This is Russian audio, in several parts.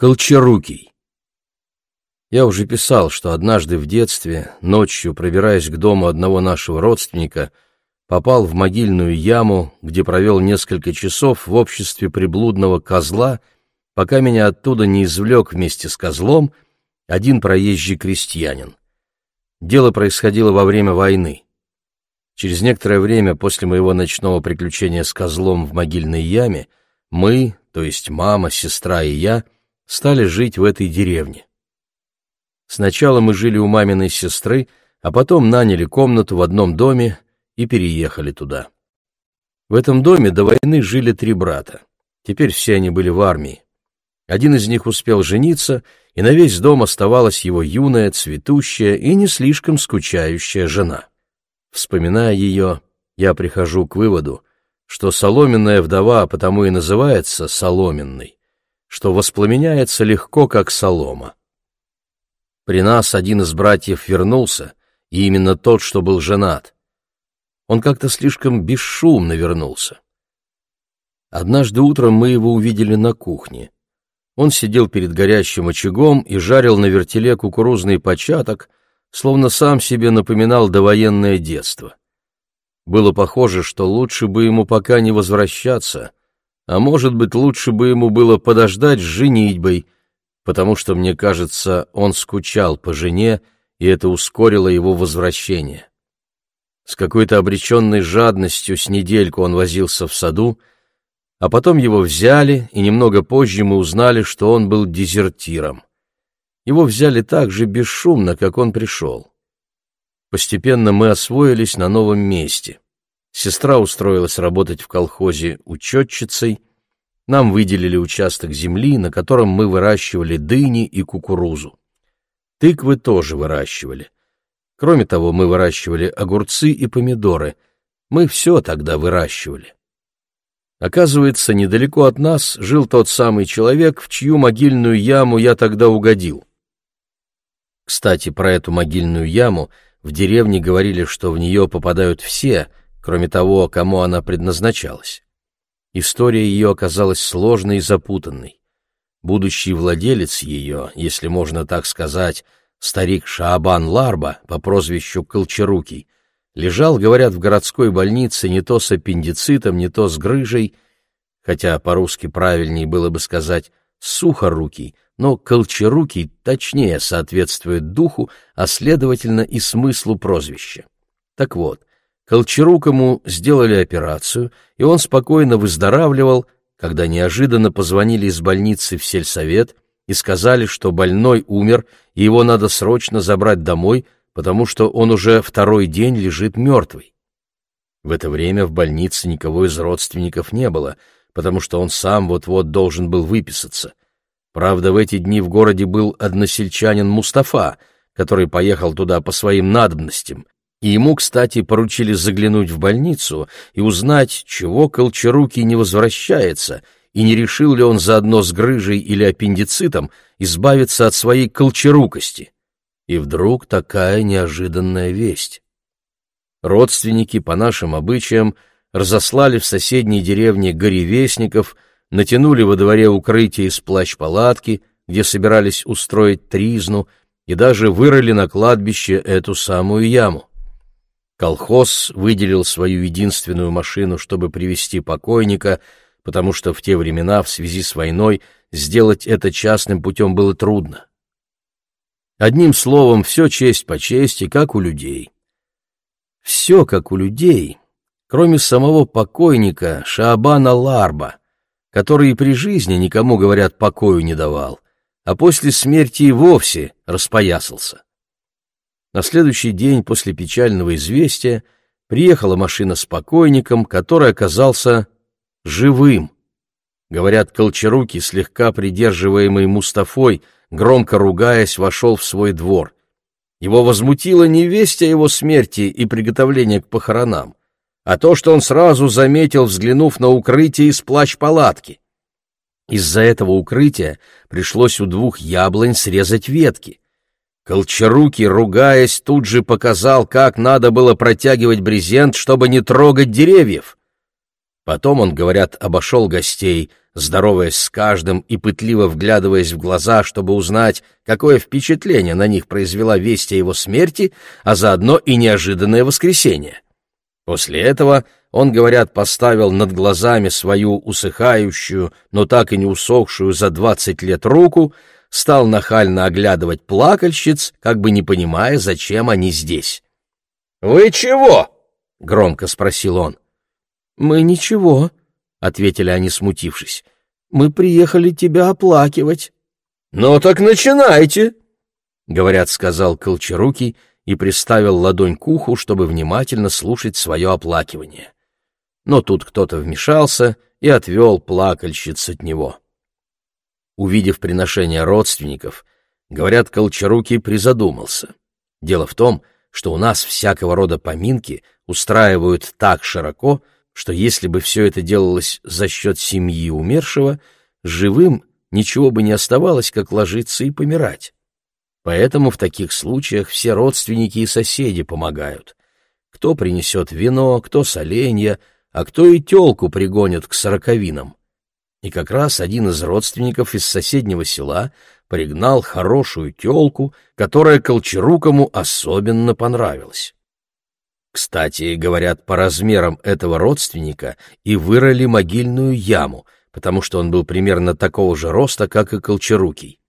Колчарукий. Я уже писал, что однажды в детстве, ночью, пробираясь к дому одного нашего родственника, попал в могильную яму, где провел несколько часов в обществе приблудного козла, пока меня оттуда не извлек вместе с козлом один проезжий крестьянин. Дело происходило во время войны. Через некоторое время после моего ночного приключения с козлом в могильной яме мы, то есть мама, сестра и я, стали жить в этой деревне. Сначала мы жили у маминой сестры, а потом наняли комнату в одном доме и переехали туда. В этом доме до войны жили три брата. Теперь все они были в армии. Один из них успел жениться, и на весь дом оставалась его юная, цветущая и не слишком скучающая жена. Вспоминая ее, я прихожу к выводу, что соломенная вдова потому и называется соломенной, что воспламеняется легко, как солома. При нас один из братьев вернулся, и именно тот, что был женат. Он как-то слишком бесшумно вернулся. Однажды утром мы его увидели на кухне. Он сидел перед горящим очагом и жарил на вертеле кукурузный початок, словно сам себе напоминал довоенное детство. Было похоже, что лучше бы ему пока не возвращаться, а может быть, лучше бы ему было подождать с женитьбой, потому что, мне кажется, он скучал по жене, и это ускорило его возвращение. С какой-то обреченной жадностью с недельку он возился в саду, а потом его взяли, и немного позже мы узнали, что он был дезертиром. Его взяли так же бесшумно, как он пришел. Постепенно мы освоились на новом месте. Сестра устроилась работать в колхозе учетчицей. Нам выделили участок земли, на котором мы выращивали дыни и кукурузу. Тыквы тоже выращивали. Кроме того, мы выращивали огурцы и помидоры. Мы все тогда выращивали. Оказывается, недалеко от нас жил тот самый человек, в чью могильную яму я тогда угодил. Кстати, про эту могильную яму в деревне говорили, что в нее попадают все — кроме того, кому она предназначалась. История ее оказалась сложной и запутанной. Будущий владелец ее, если можно так сказать, старик Шаабан Ларба по прозвищу Колчарукий, лежал, говорят, в городской больнице не то с аппендицитом, не то с грыжей, хотя по-русски правильнее было бы сказать «сухорукий», но Колчарукий точнее соответствует духу, а следовательно и смыслу прозвища. Так вот, Колчарукому сделали операцию, и он спокойно выздоравливал, когда неожиданно позвонили из больницы в сельсовет и сказали, что больной умер, и его надо срочно забрать домой, потому что он уже второй день лежит мертвый. В это время в больнице никого из родственников не было, потому что он сам вот-вот должен был выписаться. Правда, в эти дни в городе был односельчанин Мустафа, который поехал туда по своим надобностям, и ему, кстати, поручили заглянуть в больницу и узнать, чего Колчарукий не возвращается, и не решил ли он заодно с грыжей или аппендицитом избавиться от своей колчарукости. И вдруг такая неожиданная весть. Родственники, по нашим обычаям, разослали в соседней деревне горевестников, натянули во дворе укрытие из плащ-палатки, где собирались устроить тризну, и даже вырыли на кладбище эту самую яму. Колхоз выделил свою единственную машину, чтобы привести покойника, потому что в те времена в связи с войной сделать это частным путем было трудно. Одним словом, все честь по чести, как у людей. Все как у людей, кроме самого покойника Шаабана Ларба, который и при жизни никому, говорят, покою не давал, а после смерти и вовсе распоясался. На следующий день после печального известия приехала машина с покойником, который оказался живым. Говорят, Колчарукий, слегка придерживаемый Мустафой, громко ругаясь, вошел в свой двор. Его возмутило не весть о его смерти и приготовление к похоронам, а то, что он сразу заметил, взглянув на укрытие из плащ-палатки. Из-за этого укрытия пришлось у двух яблонь срезать ветки. Колчарукий, ругаясь, тут же показал, как надо было протягивать брезент, чтобы не трогать деревьев. Потом он, говорят, обошел гостей, здороваясь с каждым и пытливо вглядываясь в глаза, чтобы узнать, какое впечатление на них произвела весть о его смерти, а заодно и неожиданное воскресенье. После этого он, говорят, поставил над глазами свою усыхающую, но так и не усохшую за двадцать лет руку, стал нахально оглядывать плакальщиц, как бы не понимая, зачем они здесь. «Вы чего?» — громко спросил он. «Мы ничего», — ответили они, смутившись. «Мы приехали тебя оплакивать». «Ну так начинайте», — говорят, сказал Колчарукий и приставил ладонь к уху, чтобы внимательно слушать свое оплакивание. Но тут кто-то вмешался и отвел плакальщиц от него. Увидев приношение родственников, говорят, Колчарукий призадумался. Дело в том, что у нас всякого рода поминки устраивают так широко, что если бы все это делалось за счет семьи умершего, живым ничего бы не оставалось, как ложиться и помирать. Поэтому в таких случаях все родственники и соседи помогают. Кто принесет вино, кто соленья, а кто и телку пригонит к сороковинам. И как раз один из родственников из соседнего села пригнал хорошую телку, которая Колчарукому особенно понравилась. Кстати, говорят, по размерам этого родственника и вырыли могильную яму, потому что он был примерно такого же роста, как и Колчарукий.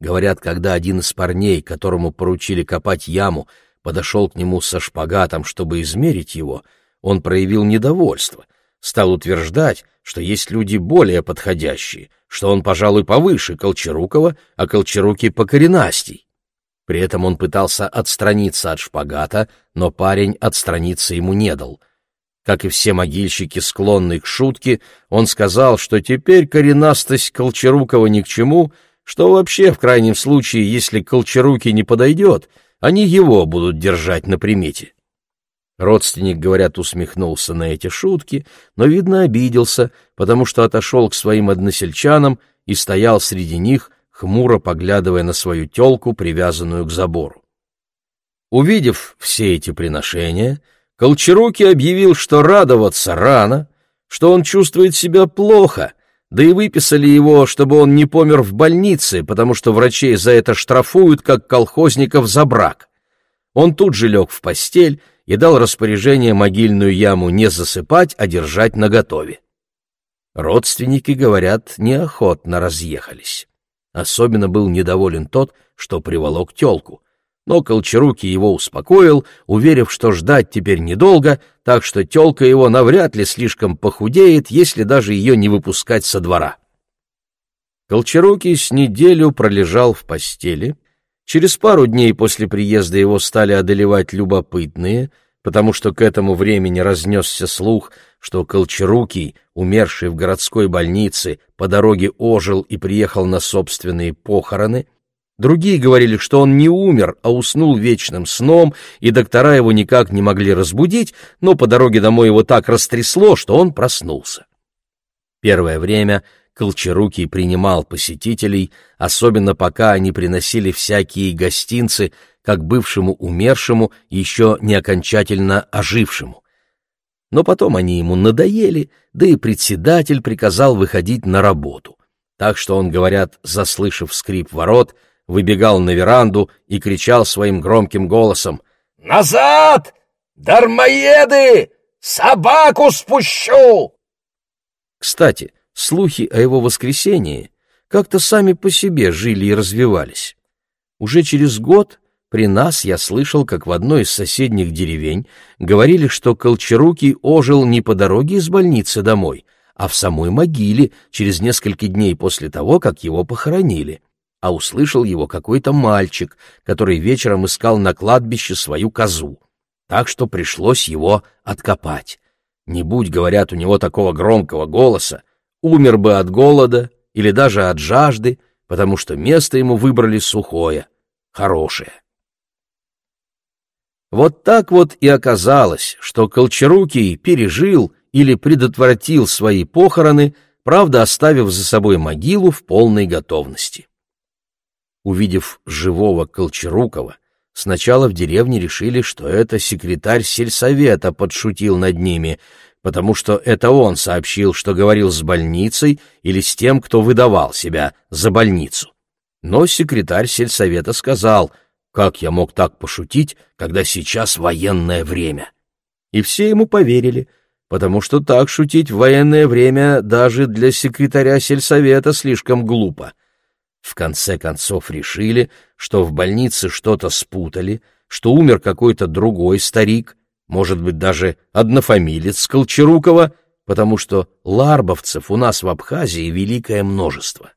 Говорят, когда один из парней, которому поручили копать яму, подошел к нему со шпагатом, чтобы измерить его, он проявил недовольство, стал утверждать, что есть люди более подходящие, что он, пожалуй, повыше Колчарукова, а Колчарукий покоренастей. При этом он пытался отстраниться от шпагата, но парень отстраниться ему не дал. Как и все могильщики, склонные к шутке, он сказал, что теперь коренастость Колчарукова ни к чему, что вообще, в крайнем случае, если Колчаруки не подойдет, они его будут держать на примете. Родственник, говорят, усмехнулся на эти шутки, но, видно, обиделся, потому что отошел к своим односельчанам и стоял среди них, хмуро поглядывая на свою телку, привязанную к забору. Увидев все эти приношения, Колчаруки объявил, что радоваться рано, что он чувствует себя плохо, да и выписали его, чтобы он не помер в больнице, потому что врачей за это штрафуют, как колхозников за брак. Он тут же лег в постель и дал распоряжение могильную яму не засыпать, а держать наготове. Родственники, говорят, неохотно разъехались. Особенно был недоволен тот, что приволок телку. Но Колчарукий его успокоил, уверив, что ждать теперь недолго, так что телка его навряд ли слишком похудеет, если даже ее не выпускать со двора. Колчарукий с неделю пролежал в постели. Через пару дней после приезда его стали одолевать любопытные — потому что к этому времени разнесся слух, что Колчарукий, умерший в городской больнице, по дороге ожил и приехал на собственные похороны. Другие говорили, что он не умер, а уснул вечным сном, и доктора его никак не могли разбудить, но по дороге домой его так растрясло, что он проснулся. Первое время Колчарукий принимал посетителей, особенно пока они приносили всякие гостинцы, как бывшему умершему, еще не окончательно ожившему. Но потом они ему надоели, да и председатель приказал выходить на работу. Так что он, говорят, заслышав скрип ворот, выбегал на веранду и кричал своим громким голосом «Назад! Дармоеды! Собаку спущу!» Кстати, слухи о его воскресении как-то сами по себе жили и развивались. Уже через год при нас я слышал, как в одной из соседних деревень говорили, что Колчарукий ожил не по дороге из больницы домой, а в самой могиле через несколько дней после того, как его похоронили. А услышал его какой-то мальчик, который вечером искал на кладбище свою козу. Так что пришлось его откопать. Не будь, говорят, у него такого громкого голоса, умер бы от голода или даже от жажды, потому что место ему выбрали сухое, хорошее. Вот так вот и оказалось, что Колчарукий пережил или предотвратил свои похороны, правда, оставив за собой могилу в полной готовности. Увидев живого Колчарукова, сначала в деревне решили, что это секретарь сельсовета подшутил над ними. Потому что это он сообщил, что говорил с больницей или с тем, кто выдавал себя за больницу. Но секретарь сельсовета сказал, как я мог так пошутить, когда сейчас военное время. И все ему поверили, потому что так шутить в военное время даже для секретаря сельсовета слишком глупо. В конце концов решили, что в больнице что-то спутали, что умер какой-то другой старик, может быть, даже однофамилец Колчарукова, потому что ларбовцев у нас в Абхазии великое множество.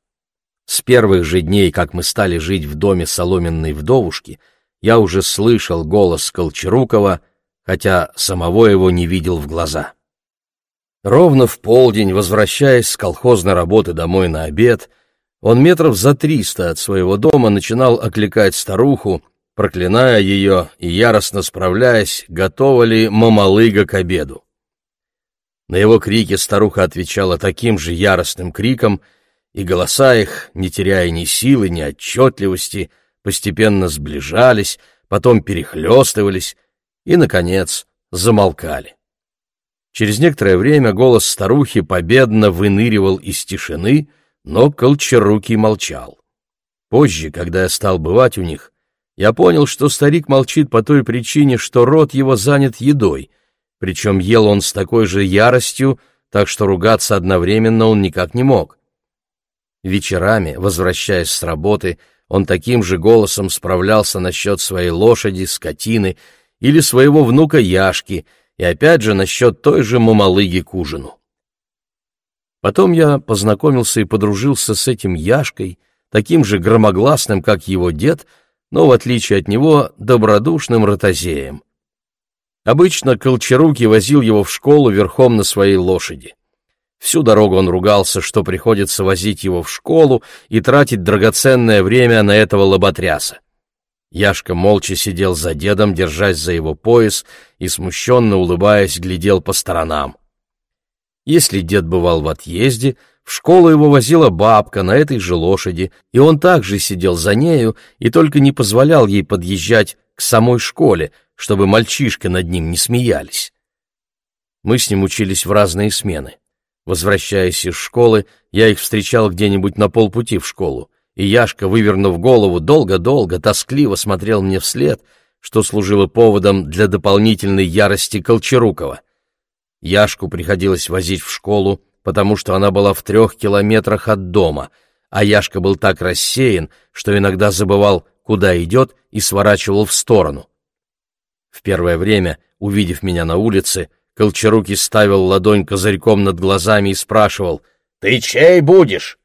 С первых же дней, как мы стали жить в доме соломенной вдовушки, я уже слышал голос Колчарукова, хотя самого его не видел в глаза. Ровно в полдень, возвращаясь с колхозной работы домой на обед, он метров за триста от своего дома начинал окликать старуху, проклиная ее и яростно справляясь, готова ли мамалыга к обеду. На его крики старуха отвечала таким же яростным криком, и голоса их, не теряя ни силы, ни отчетливости, постепенно сближались, потом перехлестывались и, наконец, замолкали. Через некоторое время голос старухи победно выныривал из тишины, но Колчарукий молчал. Позже, когда я стал бывать у них, я понял, что старик молчит по той причине, что рот его занят едой, причем ел он с такой же яростью, так что ругаться одновременно он никак не мог. Вечерами, возвращаясь с работы, он таким же голосом справлялся насчет своей лошади, скотины или своего внука Яшки — и опять же насчет той же мамалыги к ужину. Потом я познакомился и подружился с этим Яшкой, таким же громогласным, как его дед, но, в отличие от него, добродушным ротозеем. Обычно Колчаруки возил его в школу верхом на своей лошади. Всю дорогу он ругался, что приходится возить его в школу и тратить драгоценное время на этого лоботряса. Яшка молча сидел за дедом, держась за его пояс, и, смущенно улыбаясь, глядел по сторонам. Если дед бывал в отъезде, школу его возила бабка на этой же лошади, и он также сидел за нею и только не позволял ей подъезжать к самой школе, чтобы мальчишки над ним не смеялись. Мы с ним учились в разные смены. Возвращаясь из школы, я их встречал где-нибудь на полпути в школу и Яшка, вывернув голову, долго-долго, тоскливо смотрел мне вслед, что служило поводом для дополнительной ярости Колчарукова. Яшку приходилось возить в школу, потому что она была в трех километрах от дома, а Яшка был так рассеян, что иногда забывал, куда идет, и сворачивал в сторону. В первое время, увидев меня на улице, Колчаруки ставил ладонь козырьком над глазами и спрашивал «Ты чей будешь?»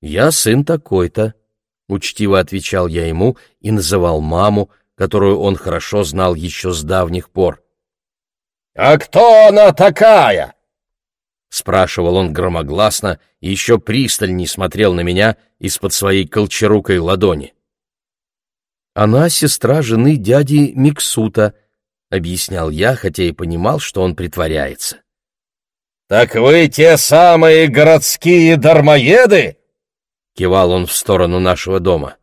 «Я сын такой-то», — учтиво отвечал я ему и называл маму, которую он хорошо знал еще с давних пор. «А кто она такая?» — спрашивал он громогласно и еще пристальней смотрел на меня из-под своей колчарукой ладони. «Она сестра жены дяди Миксута», — объяснял я, хотя и понимал, что он притворяется. «Так вы те самые городские дармоеды?» Кивал он в сторону нашего дома.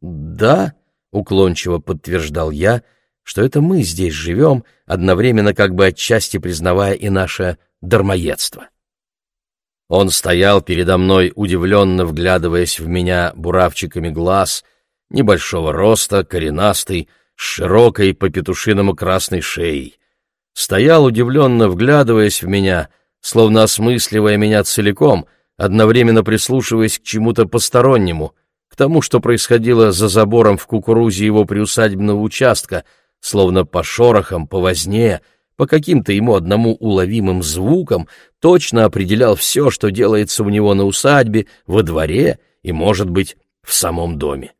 «Да», — уклончиво подтверждал я, что это мы здесь живем, одновременно как бы отчасти признавая и наше дармоедство. Он стоял передо мной, удивленно вглядываясь в меня буравчиками глаз, небольшого роста, коренастый, с широкой по-петушиному красной шеей. Стоял, удивленно вглядываясь в меня, словно осмысливая меня целиком, одновременно прислушиваясь к чему-то постороннему, к тому, что происходило за забором в кукурузе его приусадебного участка, словно по шорохам, по возне, по каким-то ему одному уловимым звукам, точно определял все, что делается у него на усадьбе, во дворе и, может быть, в самом доме.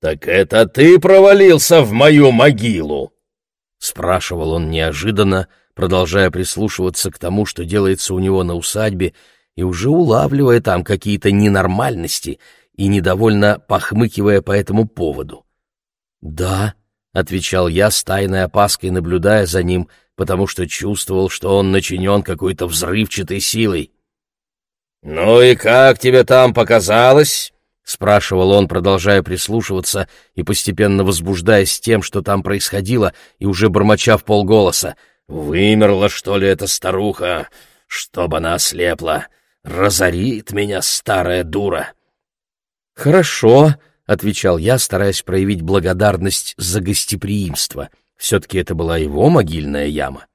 «Так это ты провалился в мою могилу?» — спрашивал он неожиданно, — продолжая прислушиваться к тому, что делается у него на усадьбе, и уже улавливая там какие-то ненормальности и недовольно похмыкивая по этому поводу. «Да», — отвечал я с тайной опаской, наблюдая за ним, потому что чувствовал, что он начинен какой-то взрывчатой силой. «Ну и как тебе там показалось?» — спрашивал он, продолжая прислушиваться и постепенно возбуждаясь тем, что там происходило, и уже бормоча в полголоса. «Вымерла, что ли, эта старуха? Чтоб она ослепла! Разорит меня старая дура!» «Хорошо», — отвечал я, стараясь проявить благодарность за гостеприимство. Все-таки это была его могильная яма.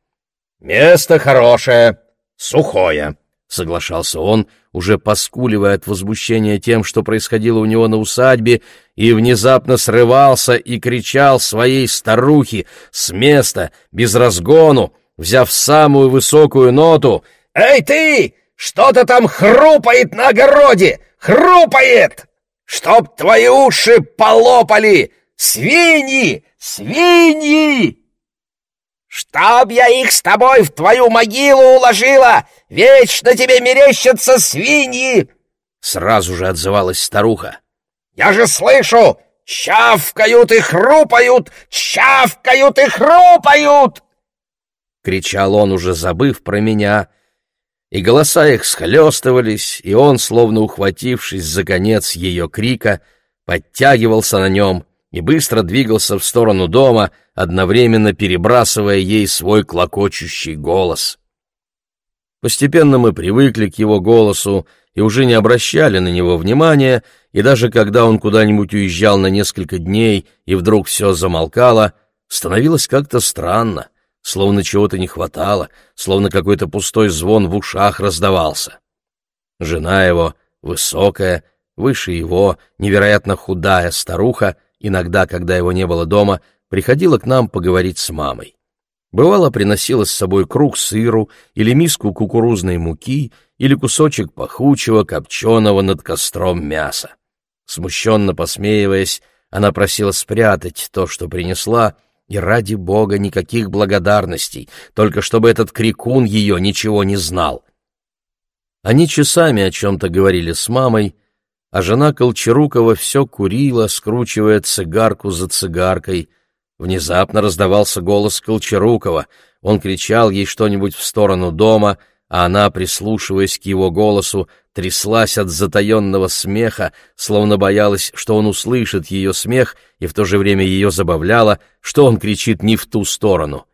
«Место хорошее, сухое», — соглашался он, уже поскуливая от возмущения тем, что происходило у него на усадьбе, и внезапно срывался и кричал своей старухе с места, без разгону, взяв самую высокую ноту «Эй ты! Что-то там хрупает на огороде! Хрупает! Чтоб твои уши полопали! Свиньи! Свиньи!» «Чтоб я их с тобой в твою могилу уложила! Вечно тебе мерещатся свиньи!» Сразу же отзывалась старуха. «Я же слышу! Чавкают и хрупают! Чавкают и хрупают!» Кричал он, уже забыв про меня, и голоса их схлестывались, и он, словно ухватившись за конец ее крика, подтягивался на нем и быстро двигался в сторону дома, одновременно перебрасывая ей свой клокочущий голос. Постепенно мы привыкли к его голосу и уже не обращали на него внимания, и даже когда он куда-нибудь уезжал на несколько дней и вдруг все замолкало, становилось как-то странно, словно чего-то не хватало, словно какой-то пустой звон в ушах раздавался. Жена его, высокая, выше его, невероятно худая старуха, иногда, когда его не было дома, приходила к нам поговорить с мамой. Бывало, приносила с собой круг сыру или миску кукурузной муки или кусочек пахучего, копченого над костром мяса. Смущенно посмеиваясь, она просила спрятать то, что принесла, и ради бога никаких благодарностей, только чтобы этот крикун ее ничего не знал. Они часами о чем-то говорили с мамой, а жена Колчарукова все курила, скручивая цигарку за цигаркой, Внезапно раздавался голос Колчарукова. Он кричал ей что-нибудь в сторону дома, а она, прислушиваясь к его голосу, тряслась от затаенного смеха, словно боялась, что он услышит ее смех, и в то же время ее забавляло, что он кричит не в ту сторону.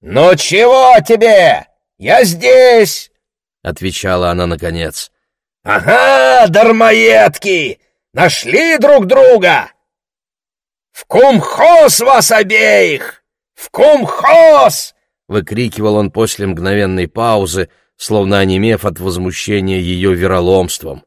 «Ну чего тебе? Я здесь!» — отвечала она наконец. «Ага, дармоедки! Нашли друг друга!» «В кумхоз вас обеих! В кумхоз!» — выкрикивал он после мгновенной паузы, словно онемев от возмущения ее вероломством.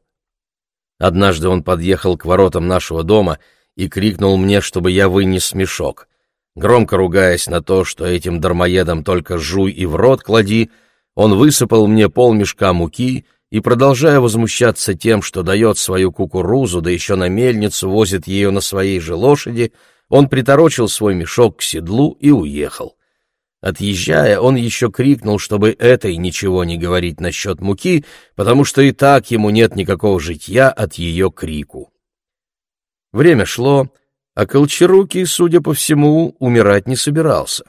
Однажды он подъехал к воротам нашего дома и крикнул мне, чтобы я вынес мешок. Громко ругаясь на то, что этим дармоедам только жуй и в рот клади, он высыпал мне полмешка муки и, продолжая возмущаться тем, что дает свою кукурузу, да еще на мельницу возит ее на своей же лошади, он приторочил свой мешок к седлу и уехал. Отъезжая, он еще крикнул, чтобы этой ничего не говорить насчет муки, потому что и так ему нет никакого житья от ее крику. Время шло, а Колчарукий, судя по всему, умирать не собирался.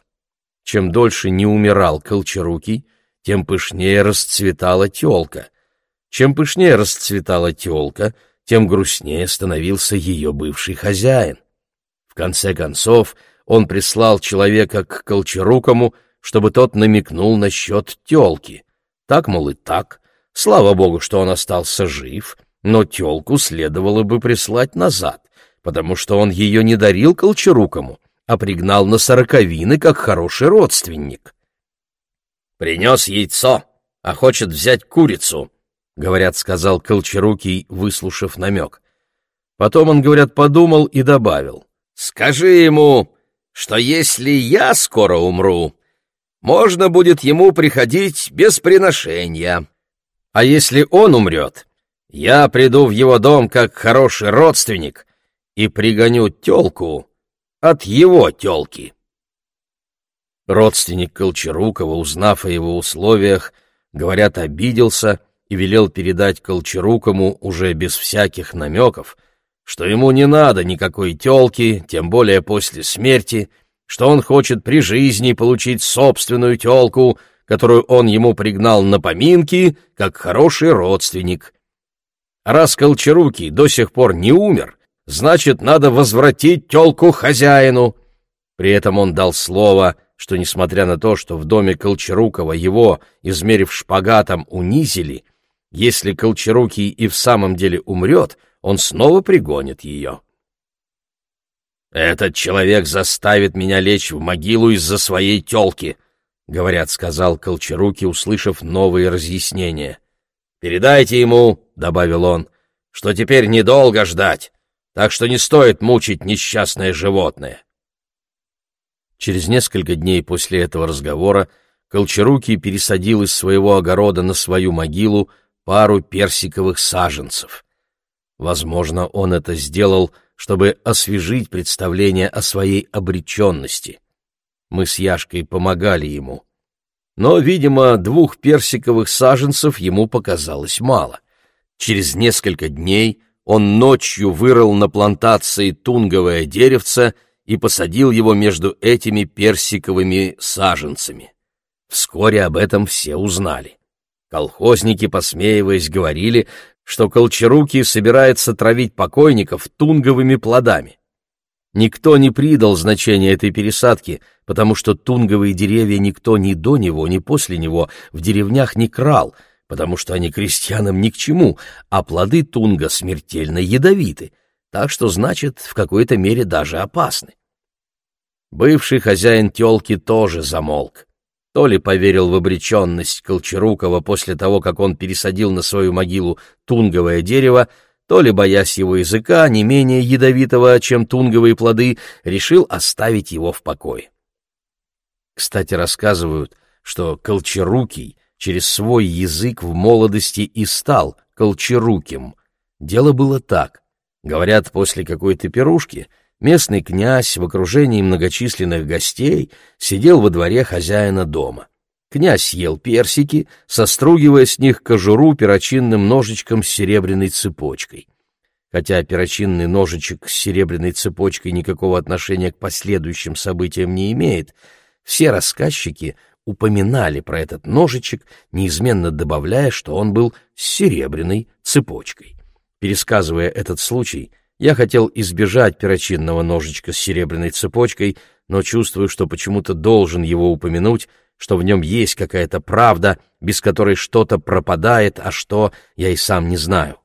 Чем дольше не умирал Колчарукий, тем пышнее расцветала телка — чем пышнее расцветала телка, тем грустнее становился ее бывший хозяин. В конце концов, он прислал человека к Колчарукому, чтобы тот намекнул насчет телки. Так, мол, и так. Слава богу, что он остался жив, но телку следовало бы прислать назад, потому что он ее не дарил Колчарукому, а пригнал на сороковины, как хороший родственник. Принес яйцо, а хочет взять курицу, говорят, сказал Колчарукий, выслушав намек. Потом он, говорят, подумал и добавил. Скажи ему, что если я скоро умру, можно будет ему приходить без приношения. А если он умрет, я приду в его дом как хороший родственник и пригоню тёлку от его тёлки. Родственник Колчарукова, узнав о его условиях, говорят, обиделся и велел передать Колчарукому уже без всяких намеков, что ему не надо никакой тёлки, тем более после смерти, что он хочет при жизни получить собственную тёлку, которую он ему пригнал на поминки, как хороший родственник. раз Колчарукий до сих пор не умер, значит, надо возвратить тёлку хозяину. При этом он дал слово, что, несмотря на то, что в доме Колчарукова его, измерив шпагатом, унизили, если Колчарукий и в самом деле умрет, он снова пригонит ее. «Этот человек заставит меня лечь в могилу из-за своей тёлки», — говорят, сказал Колчаруки, услышав новые разъяснения. «Передайте ему», — добавил он, — «что теперь недолго ждать, так что не стоит мучить несчастное животное». Через несколько дней после этого разговора Колчарукий пересадил из своего огорода на свою могилу пару персиковых саженцев. Возможно, он это сделал, чтобы освежить представление о своей обреченности. Мы с Яшкой помогали ему. Но, видимо, двух персиковых саженцев ему показалось мало. Через несколько дней он ночью вырыл на плантации тунговое деревце и посадил его между этими персиковыми саженцами. Вскоре об этом все узнали. Колхозники, посмеиваясь, говорили, что Колчарукий собирается травить покойников тунговыми плодами. Никто не придал значения этой пересадке, потому что тунговые деревья никто ни до него, ни после него в деревнях не крал, потому что они крестьянам ни к чему, а плоды тунга смертельно ядовиты, так что, значит, в какой-то мере даже опасны. Бывший хозяин телки тоже замолк. То ли поверил в обреченность Колчарукова после того, как он пересадил на свою могилу тунговое дерево, то ли, боясь его языка, не менее ядовитого, чем тунговые плоды, решил оставить его в покое. Кстати, рассказывают, что Колчарукий через свой язык в молодости и стал Колчаруким. Дело было так. Говорят, после какой-то пирушки — местный князь в окружении многочисленных гостей сидел во дворе хозяина дома. Князь ел персики, состругивая с них кожуру перочинным ножичком с серебряной цепочкой. Хотя перочинный ножичек с серебряной цепочкой никакого отношения к последующим событиям не имеет, все рассказчики упоминали про этот ножичек, неизменно добавляя, что он был с серебряной цепочкой. Пересказывая этот случай, я хотел избежать перочинного ножичка с серебряной цепочкой, но чувствую, что почему-то должен его упомянуть, что в нем есть какая-то правда, без которой что-то пропадает, а что я и сам не знаю.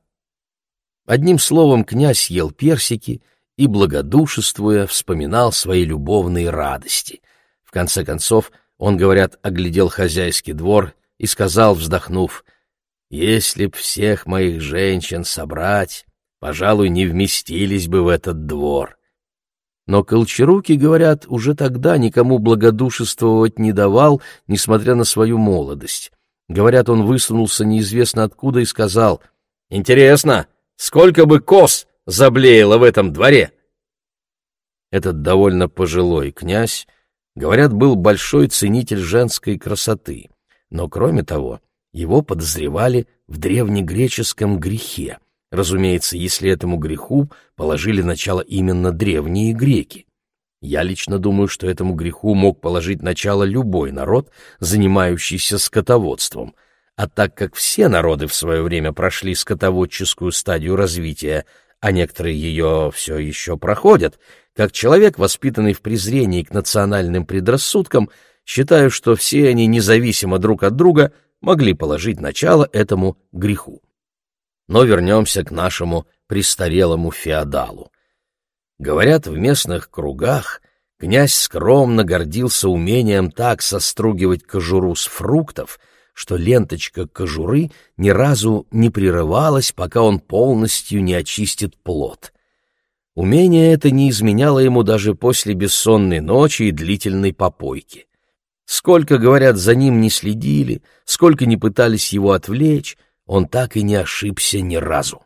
Одним словом, князь ел персики и, благодушествуя, вспоминал свои любовные радости. В конце концов, он, говорят, оглядел хозяйский двор и сказал, вздохнув, «Если б всех моих женщин собрать, пожалуй, не вместились бы в этот двор. Но Колчаруки, говорят, уже тогда никому благодушествовать не давал, несмотря на свою молодость. Говорят, он высунулся неизвестно откуда и сказал, «Интересно, сколько бы коз заблеяло в этом дворе?» Этот довольно пожилой князь, говорят, был большой ценитель женской красоты, но, кроме того, его подозревали в древнегреческом грехе — Разумеется, если этому греху положили начало именно древние греки. Я лично думаю, что этому греху мог положить начало любой народ, занимающийся скотоводством. А так как все народы в свое время прошли скотоводческую стадию развития, а некоторые ее все еще проходят, как человек, воспитанный в презрении к национальным предрассудкам, считаю, что все они, независимо друг от друга, могли положить начало этому греху. Но вернемся к нашему престарелому феодалу. Говорят, в местных кругах князь скромно гордился умением так состругивать кожуру с фруктов, что ленточка кожуры ни разу не прерывалась, пока он полностью не очистит плод. Умение это не изменяло ему даже после бессонной ночи и длительной попойки. Сколько, говорят, за ним не следили, сколько не пытались его отвлечь, он так и не ошибся ни разу.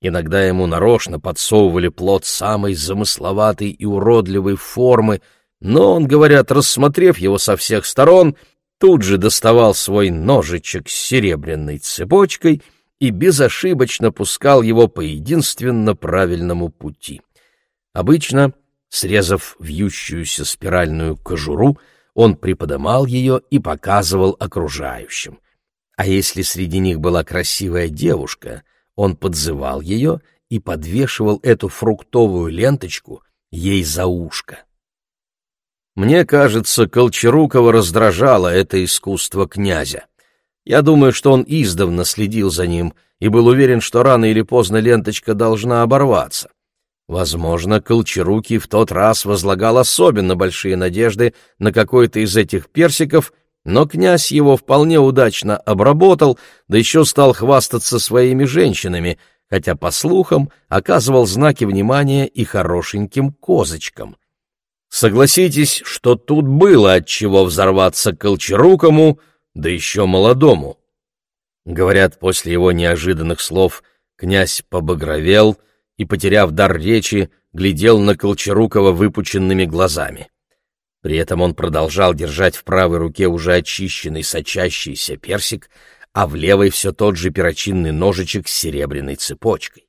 Иногда ему нарочно подсовывали плод самой замысловатой и уродливой формы, но он, говорят, рассмотрев его со всех сторон, тут же доставал свой ножичек с серебряной цепочкой и безошибочно пускал его по единственно правильному пути. Обычно, срезав вьющуюся спиральную кожуру, он приподымал ее и показывал окружающим. А если среди них была красивая девушка, он подзывал ее и подвешивал эту фруктовую ленточку ей за ушко. Мне кажется, Колчарукова раздражало это искусство князя. Я думаю, что он издавна следил за ним и был уверен, что рано или поздно ленточка должна оборваться. Возможно, Колчарукий в тот раз возлагал особенно большие надежды на какой-то из этих персиков, но князь его вполне удачно обработал, да еще стал хвастаться своими женщинами, хотя, по слухам, оказывал знаки внимания и хорошеньким козочкам. Согласитесь, что тут было от чего взорваться Колчарукому, да еще молодому. Говорят, после его неожиданных слов князь побагровел — и, потеряв дар речи, глядел на Колчарукова выпученными глазами. При этом он продолжал держать в правой руке уже очищенный сочащийся персик, а в левой все тот же перочинный ножичек с серебряной цепочкой.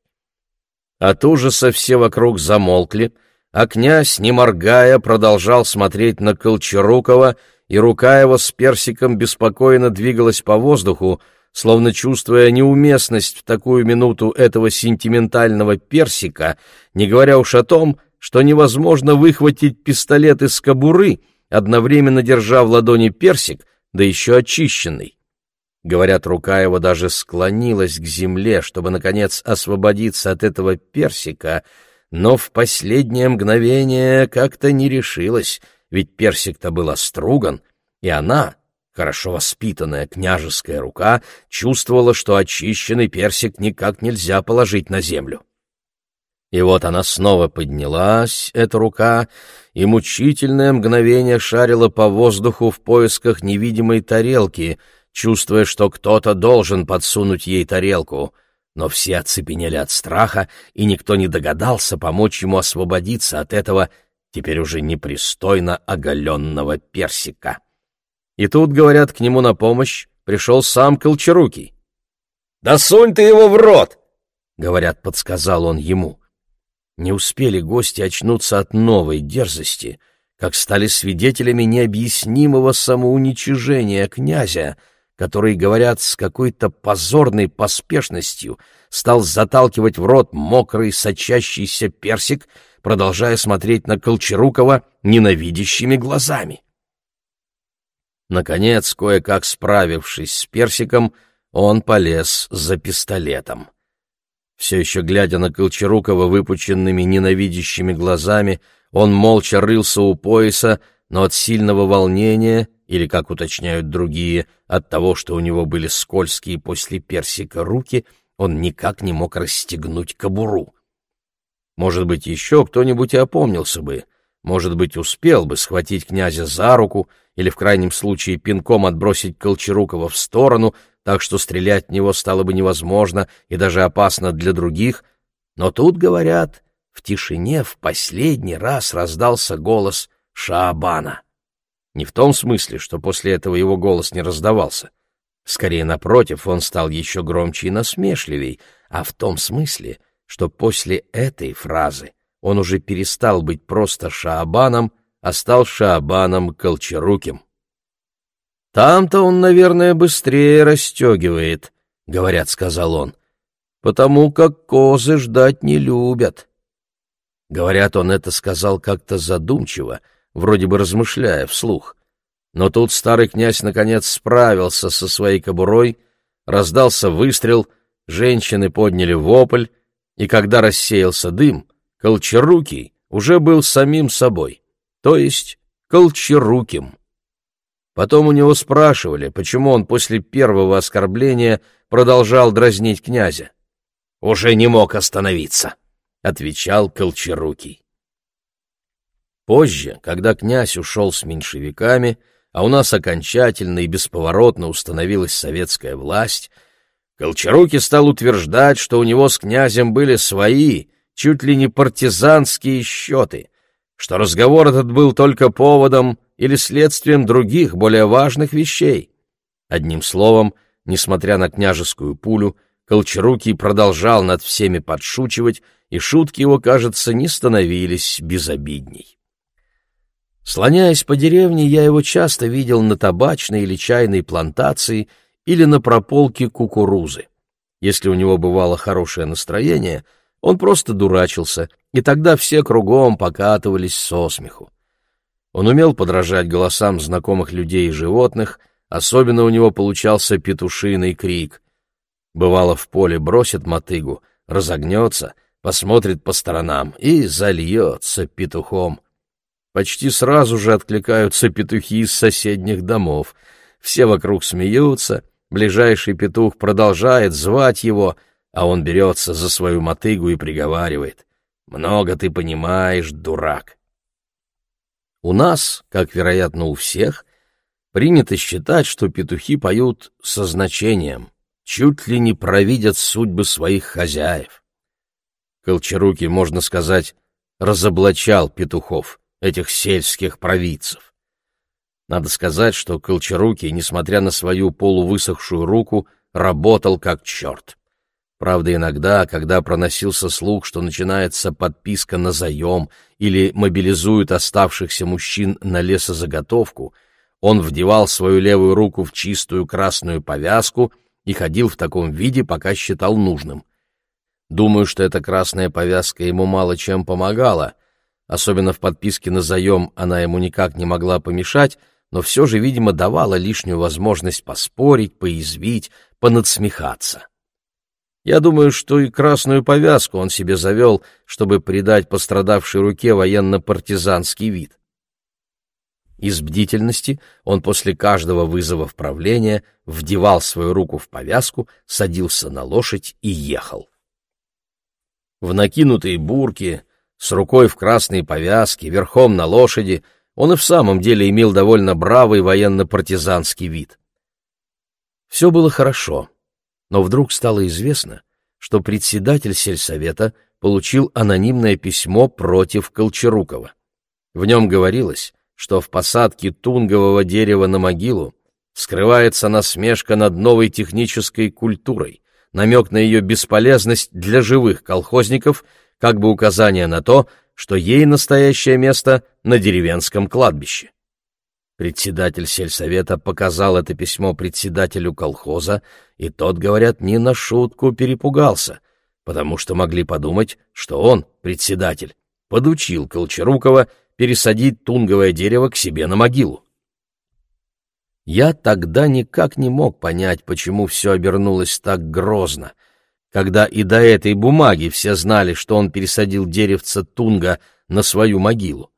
От ужаса все вокруг замолкли, а князь, не моргая, продолжал смотреть на Колчарукова, и рука его с персиком беспокойно двигалась по воздуху, словно чувствуя неуместность в такую минуту этого сентиментального персика, не говоря уж о том, что невозможно выхватить пистолет из кобуры, одновременно держа в ладони персик, да еще очищенный. Говорят, рука его даже склонилась к земле, чтобы, наконец, освободиться от этого персика, но в последнее мгновение как-то не решилась, ведь персик-то был оструган, и она, Хорошо воспитанная княжеская рука чувствовала, что очищенный персик никак нельзя положить на землю. И вот она снова поднялась, эта рука, и мучительное мгновение шарила по воздуху в поисках невидимой тарелки, чувствуя, что кто-то должен подсунуть ей тарелку. Но все оцепенели от страха, и никто не догадался помочь ему освободиться от этого теперь уже непристойно оголенного персика. И тут, говорят, к нему на помощь пришел сам Колчарукий. «Да сунь ты его в рот!» — говорят, подсказал он ему. Не успели гости очнуться от новой дерзости, как стали свидетелями необъяснимого самоуничижения князя, который, говорят, с какой-то позорной поспешностью стал заталкивать в рот мокрый сочащийся персик, продолжая смотреть на Колчарукова ненавидящими глазами. Наконец, кое-как справившись с персиком, он полез за пистолетом. Все еще глядя на Колчарукова выпученными ненавидящими глазами, он молча рылся у пояса, но от сильного волнения, или, как уточняют другие, от того, что у него были скользкие после персика руки, он никак не мог расстегнуть кобуру. Может быть, еще кто-нибудь и опомнился бы, может быть, успел бы схватить князя за руку или в крайнем случае пинком отбросить Колчарукова в сторону, так что стрелять в него стало бы невозможно и даже опасно для других. Но тут, говорят, в тишине в последний раз раздался голос Шаабана. Не в том смысле, что после этого его голос не раздавался. Скорее, напротив, он стал еще громче и насмешливей, а в том смысле, что после этой фразы он уже перестал быть просто Шаабаном, а стал Шаабаном Колчаруким. «Там-то он, наверное, быстрее расстегивает», — говорят, — сказал он, — «потому как козы ждать не любят». Говорят, он это сказал как-то задумчиво, вроде бы размышляя вслух. Но тут старый князь наконец справился со своей кобурой, раздался выстрел, женщины подняли вопль, и когда рассеялся дым, Колчарукий уже был самим собой то есть Колчаруким. Потом у него спрашивали, почему он после первого оскорбления продолжал дразнить князя. «Уже не мог остановиться», — отвечал Колчарукий. Позже, когда князь ушел с меньшевиками, а у нас окончательно и бесповоротно установилась советская власть, Колчарукий стал утверждать, что у него с князем были свои, чуть ли не партизанские счеты, что разговор этот был только поводом или следствием других, более важных вещей. Одним словом, несмотря на княжескую пулю, Колчарукий продолжал над всеми подшучивать, и шутки его, кажется, не становились безобидней. Слоняясь по деревне, я его часто видел на табачной или чайной плантации или на прополке кукурузы. Если у него бывало хорошее настроение, он просто дурачился, и тогда все кругом покатывались со смеху. Он умел подражать голосам знакомых людей и животных, особенно у него получался петушиный крик. Бывало, в поле бросит мотыгу, разогнется, посмотрит по сторонам и зальется петухом. Почти сразу же откликаются петухи из соседних домов. Все вокруг смеются, ближайший петух продолжает звать его, а он берется за свою мотыгу и приговаривает. «Много ты понимаешь, дурак!» У нас, как, вероятно, у всех, принято считать, что петухи поют со значением, чуть ли не провидят судьбы своих хозяев. Колчаруки, можно сказать, разоблачал петухов, этих сельских провидцев. Надо сказать, что Колчаруки, несмотря на свою полувысохшую руку, работал как черт. Правда, иногда, когда проносился слух, что начинается подписка на заем или мобилизуют оставшихся мужчин на лесозаготовку, он вдевал свою левую руку в чистую красную повязку и ходил в таком виде, пока считал нужным. Думаю, что эта красная повязка ему мало чем помогала. Особенно в подписке на заем она ему никак не могла помешать, но все же, видимо, давала лишнюю возможность поспорить, поязвить, понадсмехаться. Я думаю, что и красную повязку он себе завел, чтобы придать пострадавшей руке военно-партизанский вид. Из бдительности он после каждого вызова в правление вдевал свою руку в повязку, садился на лошадь и ехал. В накинутой бурке, с рукой в красной повязке, верхом на лошади, он и в самом деле имел довольно бравый военно-партизанский вид. Все было хорошо но вдруг стало известно, что председатель сельсовета получил анонимное письмо против Колчарукова. В нем говорилось, что в посадке тунгового дерева на могилу скрывается насмешка над новой технической культурой, намек на ее бесполезность для живых колхозников, как бы указание на то, что ей настоящее место на деревенском кладбище. Председатель сельсовета показал это письмо председателю колхоза, и тот, говорят, не на шутку перепугался, потому что могли подумать, что он, председатель, подучил Колчарукова пересадить тунговое дерево к себе на могилу. Я тогда никак не мог понять, почему все обернулось так грозно, когда и до этой бумаги все знали, что он пересадил деревце тунга на свою могилу.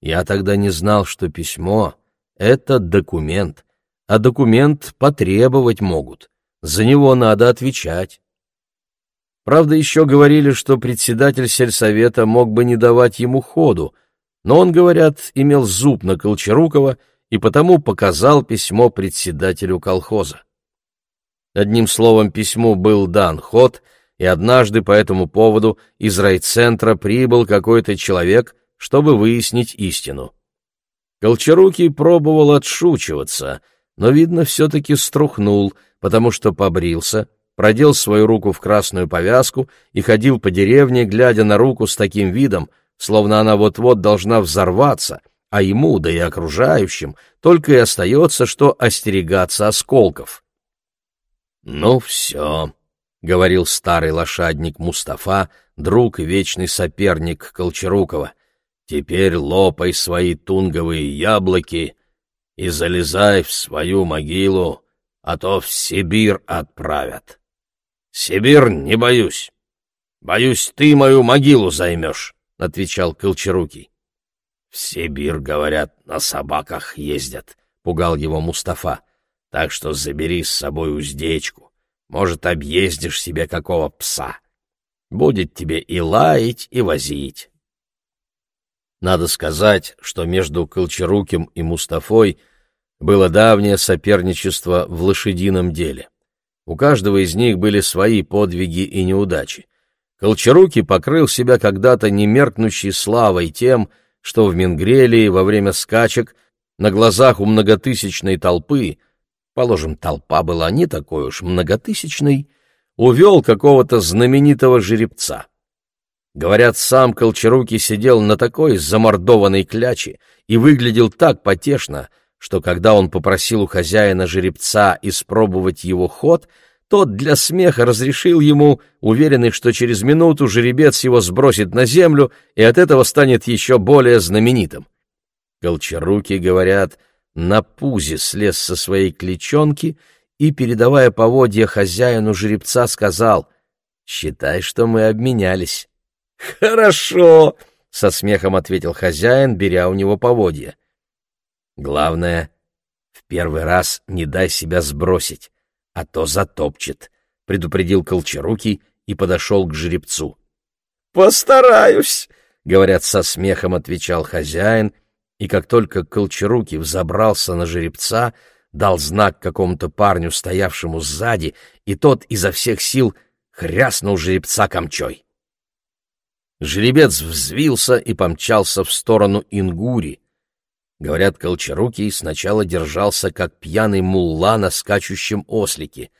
Я тогда не знал, что письмо это документ, а документ потребовать могут. За него надо отвечать. Правда, еще говорили, что председатель сельсовета мог бы не давать ему ходу, но он, говорят, имел зуб на Колчарукова и потому показал письмо председателю колхоза. Одним словом, письму был дан ход, и однажды по этому поводу из райцентра прибыл какой-то человек, чтобы выяснить истину. Колчарукий пробовал отшучиваться, но, видно, все-таки струхнул, потому что побрился, продел свою руку в красную повязку и ходил по деревне, глядя на руку с таким видом, словно она вот-вот должна взорваться, а ему, да и окружающим, только и остается, что остерегаться осколков. «Ну все», — говорил старый лошадник Мустафа, друг и вечный соперник Колчарукова. Теперь лопай свои тунговые яблоки и залезай в свою могилу, а то в Сибирь отправят. Сибирь не боюсь. Боюсь, ты мою могилу займешь, — отвечал Колчарукий. В Сибирь, говорят, на собаках ездят, — пугал его Мустафа. Так что забери с собой уздечку. Может, объездишь себе какого пса. Будет тебе и лаять, и возить. Надо сказать, что между Колчаруким и Мустафой было давнее соперничество в лошадином деле. У каждого из них были свои подвиги и неудачи. Колчаруки покрыл себя когда-то немеркнущей славой тем, что в Менгрелии во время скачек на глазах у многотысячной толпы, положим, толпа была не такой уж многотысячной, увел какого-то знаменитого жеребца. Говорят, сам Колчаруки сидел на такой замордованной кляче и выглядел так потешно, что когда он попросил у хозяина жеребца испробовать его ход, тот для смеха разрешил ему, уверенный, что через минуту жеребец его сбросит на землю и от этого станет еще более знаменитым. Колчарукий, говорят, на пузе слез со своей кличонки и, передавая поводья хозяину жеребца, сказал «Считай, что мы обменялись». «Хорошо!» — со смехом ответил хозяин, беря у него поводья. «Главное, в первый раз не дай себя сбросить, а то затопчет», — предупредил Колчарукий и подошел к жеребцу. «Постараюсь», — говорят, со смехом отвечал хозяин, и как только Колчарукий взобрался на жеребца, дал знак какому-то парню, стоявшему сзади, и тот изо всех сил хряснул жеребца камчой. Жеребец взвился и помчался в сторону Ингури. Говорят, Колчарукий сначала держался, как пьяный мулла на скачущем ослике.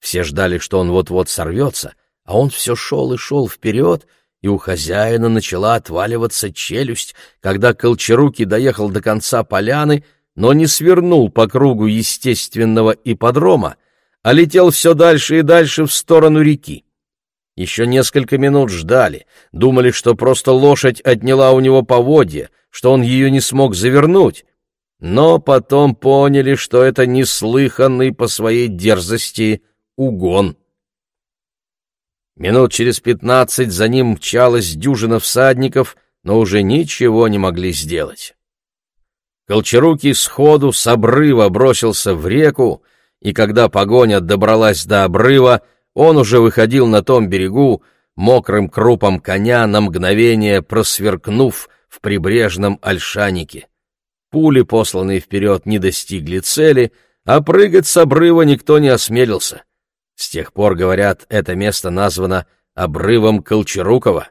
Все ждали, что он вот-вот сорвется, а он все шел и шел вперед, и у хозяина начала отваливаться челюсть, когда Колчарукий доехал до конца поляны, но не свернул по кругу естественного ипподрома, а летел все дальше и дальше в сторону реки. Еще несколько минут ждали, думали, что просто лошадь отняла у него поводья, что он ее не смог завернуть, но потом поняли, что это неслыханный по своей дерзости угон. Минут через пятнадцать за ним мчалась дюжина всадников, но уже ничего не могли сделать. Колчарукий сходу с обрыва бросился в реку, и когда погоня добралась до обрыва, он уже выходил на том берегу, мокрым крупом коня на мгновение просверкнув в прибрежном ольшанике. Пули, посланные вперед, не достигли цели, а прыгать с обрыва никто не осмелился. С тех пор, говорят, это место названо обрывом Колчарукова.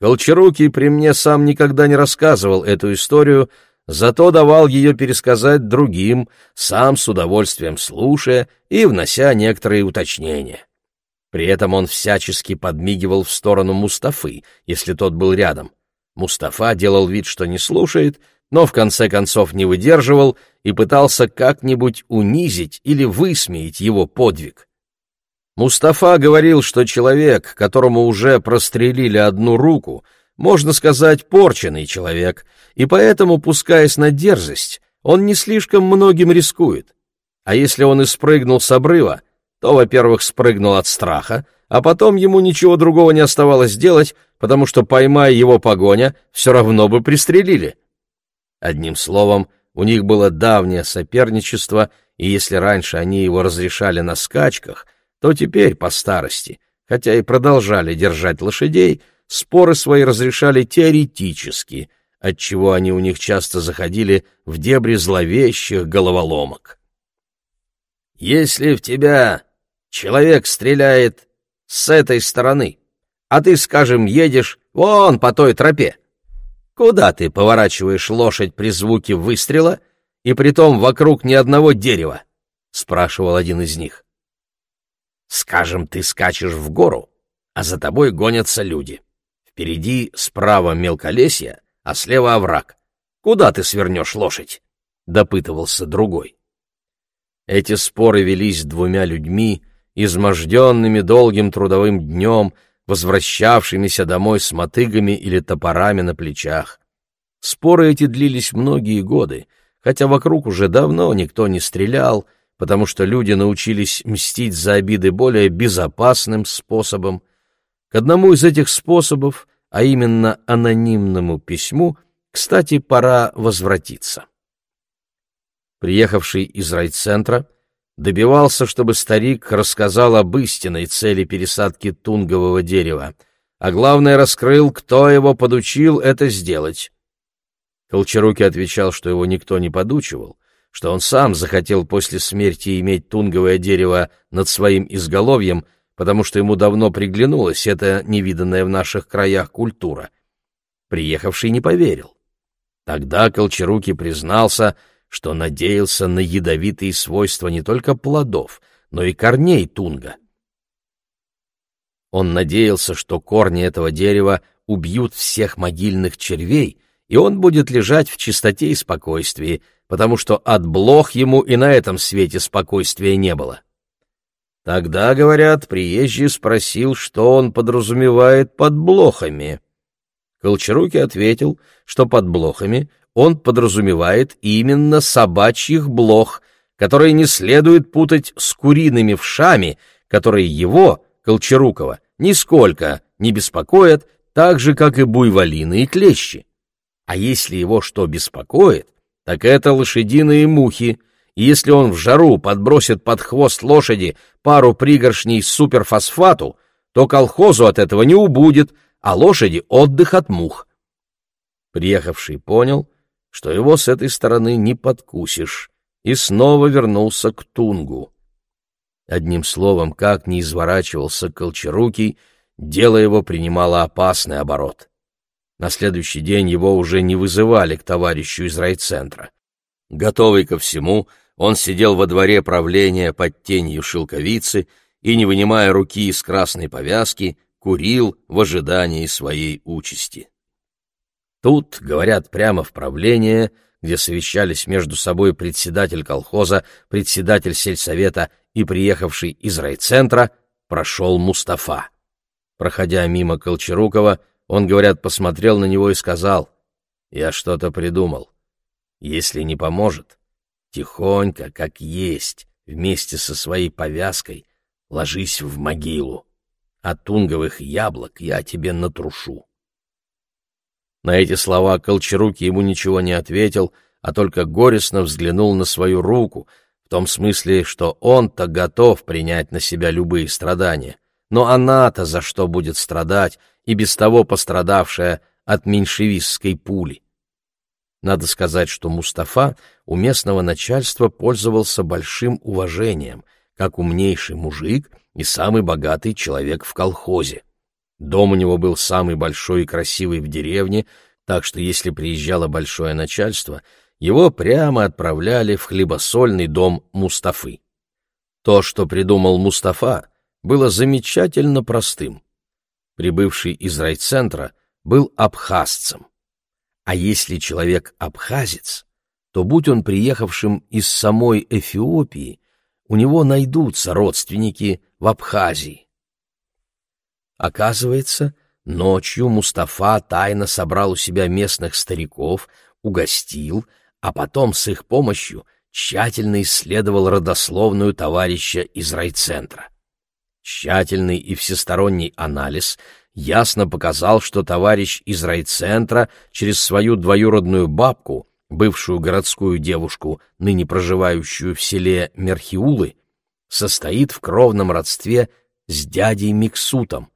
Колчарукий при мне сам никогда не рассказывал эту историю, зато давал ее пересказать другим, сам с удовольствием слушая и внося некоторые уточнения. При этом он всячески подмигивал в сторону Мустафы, если тот был рядом. Мустафа делал вид, что не слушает, но в конце концов не выдерживал и пытался как-нибудь унизить или высмеять его подвиг. Мустафа говорил, что человек, которому уже прострелили одну руку, можно сказать, порченный человек, и поэтому, пускаясь на дерзость, он не слишком многим рискует. А если он и спрыгнул с обрыва, то, во-первых, спрыгнул от страха, а потом ему ничего другого не оставалось делать, потому что, поймая его погоня, все равно бы пристрелили. Одним словом, у них было давнее соперничество, и если раньше они его разрешали на скачках, то теперь, по старости, хотя и продолжали держать лошадей, споры свои разрешали теоретически, отчего они у них часто заходили в дебри зловещих головоломок. «Если в тебя Человек стреляет с этой стороны, а ты, скажем, едешь вон по той тропе. Куда ты поворачиваешь лошадь при звуке выстрела, и притом вокруг ни одного дерева? — спрашивал один из них. Скажем, ты скачешь в гору, а за тобой гонятся люди. Впереди справа мелколесье, а слева овраг. Куда ты свернешь лошадь? — допытывался другой. Эти споры велись двумя людьми, изможденными долгим трудовым днем, возвращавшимися домой с мотыгами или топорами на плечах. Споры эти длились многие годы, хотя вокруг уже давно никто не стрелял, потому что люди научились мстить за обиды более безопасным способом. К одному из этих способов, а именно анонимному письму, кстати, пора возвратиться. Приехавший из райцентра, добивался, чтобы старик рассказал об истинной цели пересадки тунгового дерева, а главное раскрыл, кто его подучил это сделать. Колчаруки отвечал, что его никто не подучивал, что он сам захотел после смерти иметь тунговое дерево над своим изголовьем, потому что ему давно приглянулась эта невиданная в наших краях культура. Приехавший не поверил. Тогда Колчаруки признался, что надеялся на ядовитые свойства не только плодов, но и корней тунга. Он надеялся, что корни этого дерева убьют всех могильных червей, и он будет лежать в чистоте и спокойствии, потому что от блох ему и на этом свете спокойствия не было. Тогда, говорят, приезжий спросил, что он подразумевает под блохами. Колчарукий ответил, что под блохами он подразумевает именно собачьих блох, которые не следует путать с куриными вшами, которые его, Колчарукова, нисколько не беспокоят, так же, как и буйволины и клещи. А если его что беспокоит, так это лошадиные мухи, и если он в жару подбросит под хвост лошади пару пригоршней суперфосфату, то колхозу от этого не убудет, а лошади — отдых от мух. Приехавший понял, что его с этой стороны не подкусишь, и снова вернулся к Тунгу. Одним словом, как ни изворачивался Колчарукий, дело его принимало опасный оборот. На следующий день его уже не вызывали к товарищу из райцентра. Готовый ко всему, он сидел во дворе правления под тенью шелковицы и, не вынимая руки из красной повязки, курил в ожидании своей участи. Тут, говорят, прямо в правление, где совещались между собой председатель колхоза, председатель сельсовета и приехавший из райцентра, прошел Мустафа. Проходя мимо Колчарукова, он, говорят, посмотрел на него и сказал, «Я что-то придумал. Если не поможет, тихонько, как есть, вместе со своей повязкой, ложись в могилу. От тунговых яблок я тебе натрушу». На эти слова Колчаруки ему ничего не ответил, а только горестно взглянул на свою руку, в том смысле, что он-то готов принять на себя любые страдания. Но она-то за что будет страдать, и без того пострадавшая от меньшевистской пули? Надо сказать, что Мустафа у местного начальства пользовался большим уважением, как умнейший мужик и самый богатый человек в колхозе. Дом у него был самый большой и красивый в деревне, так что если приезжало большое начальство, его прямо отправляли в хлебосольный дом Мустафы. То, что придумал Мустафа, было замечательно простым. Прибывший из райцентра был абхазцем. А если человек абхазец, то будь он приехавшим из самой Эфиопии, у него найдутся родственники в Абхазии. Оказывается, ночью Мустафа тайно собрал у себя местных стариков, угостил, а потом с их помощью тщательно исследовал родословную товарища из райцентра. Тщательный и всесторонний анализ ясно показал, что товарищ из райцентра через свою двоюродную бабку, бывшую городскую девушку, ныне проживающую в селе Мерхиулы, состоит в кровном родстве с дядей Миксутом,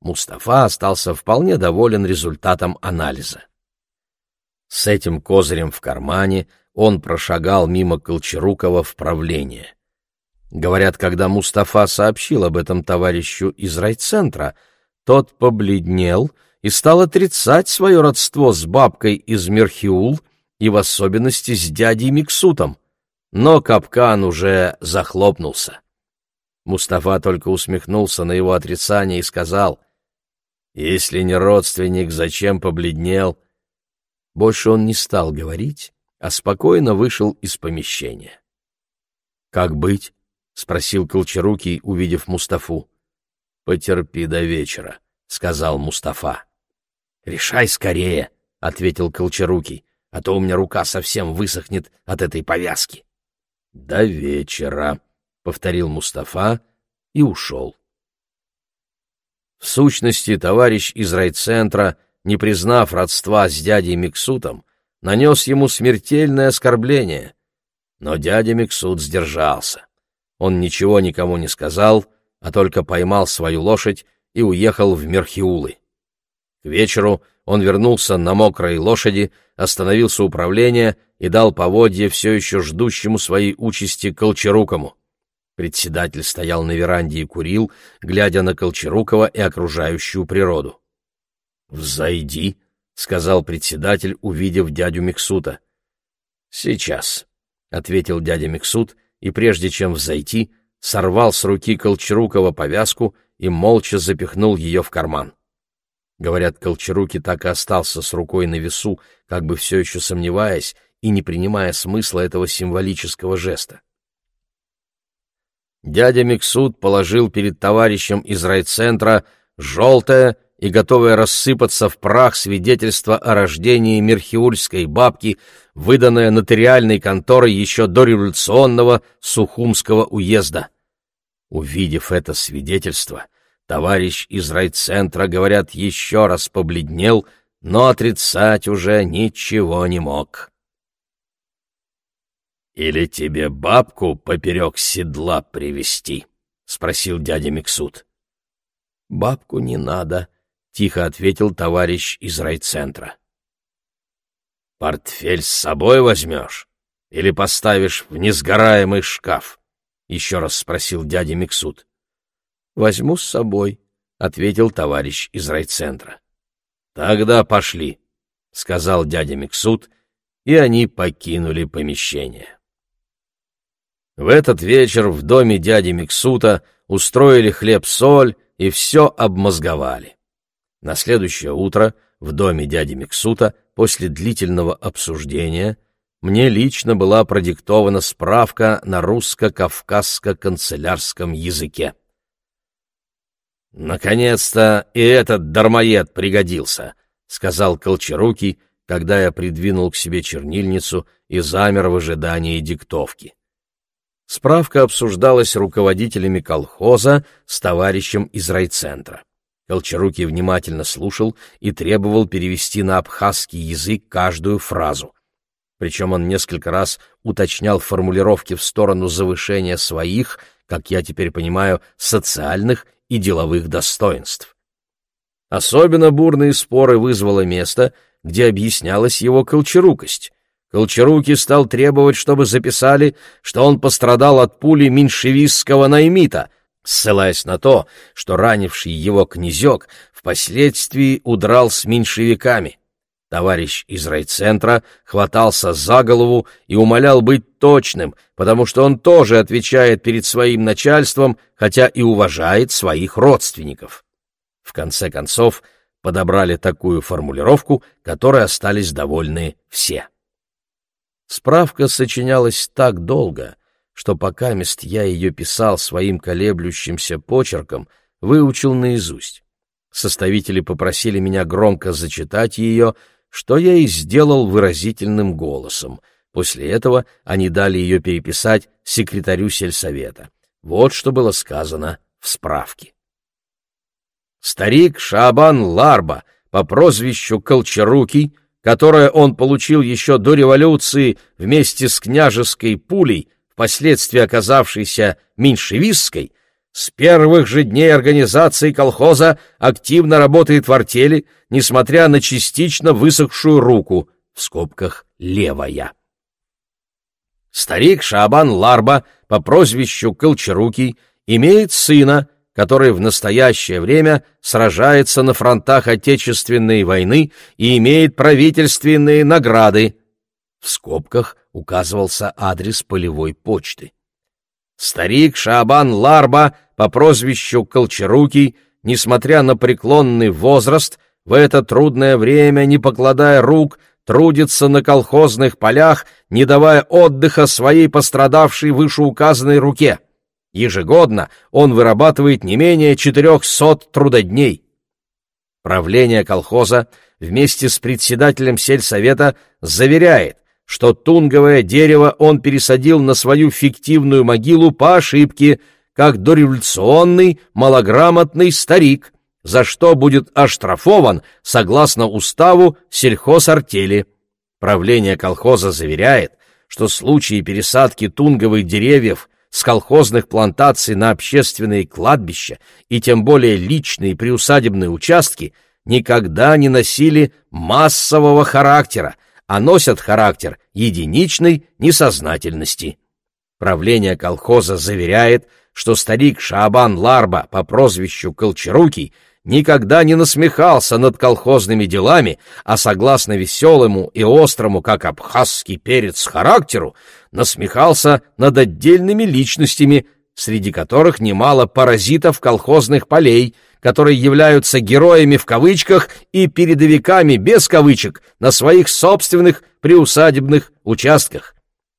Мустафа остался вполне доволен результатом анализа. С этим козырем в кармане он прошагал мимо Колчарукова в правление. Говорят, когда Мустафа сообщил об этом товарищу из райцентра, тот побледнел и стал отрицать свое родство с бабкой из Мерхиул и в особенности с дядей Миксутом. Но капкан уже захлопнулся. Мустафа только усмехнулся на его отрицание и сказал, если не родственник, зачем побледнел? Больше он не стал говорить, а спокойно вышел из помещения. «Как быть?» — спросил Колчарукий, увидев Мустафу. «Потерпи до вечера», — сказал Мустафа. «Решай скорее», — ответил Колчарукий, «а то у меня рука совсем высохнет от этой повязки». «До вечера», — повторил Мустафа и ушел. В сущности, товарищ из райцентра, не признав родства с дядей Миксутом, нанес ему смертельное оскорбление. Но дядя Миксут сдержался. Он ничего никому не сказал, а только поймал свою лошадь и уехал в Мерхиулы. К вечеру он вернулся на мокрой лошади, остановился управление и дал поводье все еще ждущему своей участи Колчарукому. Председатель стоял на веранде и курил, глядя на Колчарукова и окружающую природу. «Взойди», — сказал председатель, увидев дядю Миксута. «Сейчас», — ответил дядя Миксут, и прежде чем взойти, сорвал с руки Колчарукова повязку и молча запихнул ее в карман. Говорят, Колчаруки так и остался с рукой на весу, как бы все еще сомневаясь и не принимая смысла этого символического жеста. Дядя Миксут положил перед товарищем из райцентра желтое и готовое рассыпаться в прах свидетельство о рождении мерхиульской бабки, выданное нотариальной конторой еще до революционного Сухумского уезда. Увидев это свидетельство, товарищ из райцентра, говорят, еще раз побледнел, но отрицать уже ничего не мог. «Или тебе бабку поперек седла привести? спросил дядя Миксут. «Бабку не надо», — тихо ответил товарищ из райцентра. «Портфель с собой возьмешь? Или поставишь в несгораемый шкаф?» — еще раз спросил дядя Миксут. «Возьму с собой», — ответил товарищ из райцентра. «Тогда пошли», — сказал дядя Миксут, и они покинули помещение. В этот вечер в доме дяди Миксута устроили хлеб-соль и все обмозговали. На следующее утро в доме дяди Миксута после длительного обсуждения мне лично была продиктована справка на русско-кавказско-канцелярском языке. «Наконец-то и этот дармоед пригодился», — сказал Колчарукий, когда я придвинул к себе чернильницу и замер в ожидании диктовки. Справка обсуждалась руководителями колхоза с товарищем из райцентра. Колчарукий внимательно слушал и требовал перевести на абхазский язык каждую фразу. Причем он несколько раз уточнял формулировки в сторону завышения своих, как я теперь понимаю, социальных и деловых достоинств. Особенно бурные споры вызвало место, где объяснялась его колчарукость. Колчаруки стал требовать, чтобы записали, что он пострадал от пули меньшевистского наймита, ссылаясь на то, что ранивший его князек впоследствии удрал с меньшевиками. Товарищ из райцентра хватался за голову и умолял быть точным, потому что он тоже отвечает перед своим начальством, хотя и уважает своих родственников. В конце концов, подобрали такую формулировку, которой остались довольны все. Справка сочинялась так долго, что пока мест я ее писал своим колеблющимся почерком, выучил наизусть. Составители попросили меня громко зачитать ее, что я и сделал выразительным голосом. После этого они дали ее переписать секретарю сельсовета. Вот что было сказано в справке. Старик Шабан Ларба по прозвищу Колчарукий — которое он получил еще до революции вместе с княжеской пулей, впоследствии оказавшейся меньшевистской, с первых же дней организации колхоза активно работает в артели, несмотря на частично высохшую руку, в скобках «левая». Старик Шабан Ларба по прозвищу Колчарукий имеет сына, который в настоящее время сражается на фронтах Отечественной войны и имеет правительственные награды. В скобках указывался адрес полевой почты. Старик Шабан Ларба по прозвищу Колчарукий, несмотря на преклонный возраст, в это трудное время, не покладая рук, трудится на колхозных полях, не давая отдыха своей пострадавшей вышеуказанной руке. Ежегодно он вырабатывает не менее 400 трудодней. Правление колхоза вместе с председателем сельсовета заверяет, что тунговое дерево он пересадил на свою фиктивную могилу по ошибке, как дореволюционный малограмотный старик, за что будет оштрафован согласно уставу сельхозартели. Правление колхоза заверяет, что случаи пересадки тунговых деревьев с колхозных плантаций на общественные кладбища и тем более личные приусадебные участки никогда не носили массового характера, а носят характер единичной несознательности. Правление колхоза заверяет, что старик Шабан Ларба по прозвищу Колчарукий никогда не насмехался над колхозными делами, а согласно веселому и острому, как абхазский перец, характеру, насмехался над отдельными личностями, среди которых немало паразитов колхозных полей, которые являются героями в кавычках и передовиками без кавычек на своих собственных приусадебных участках.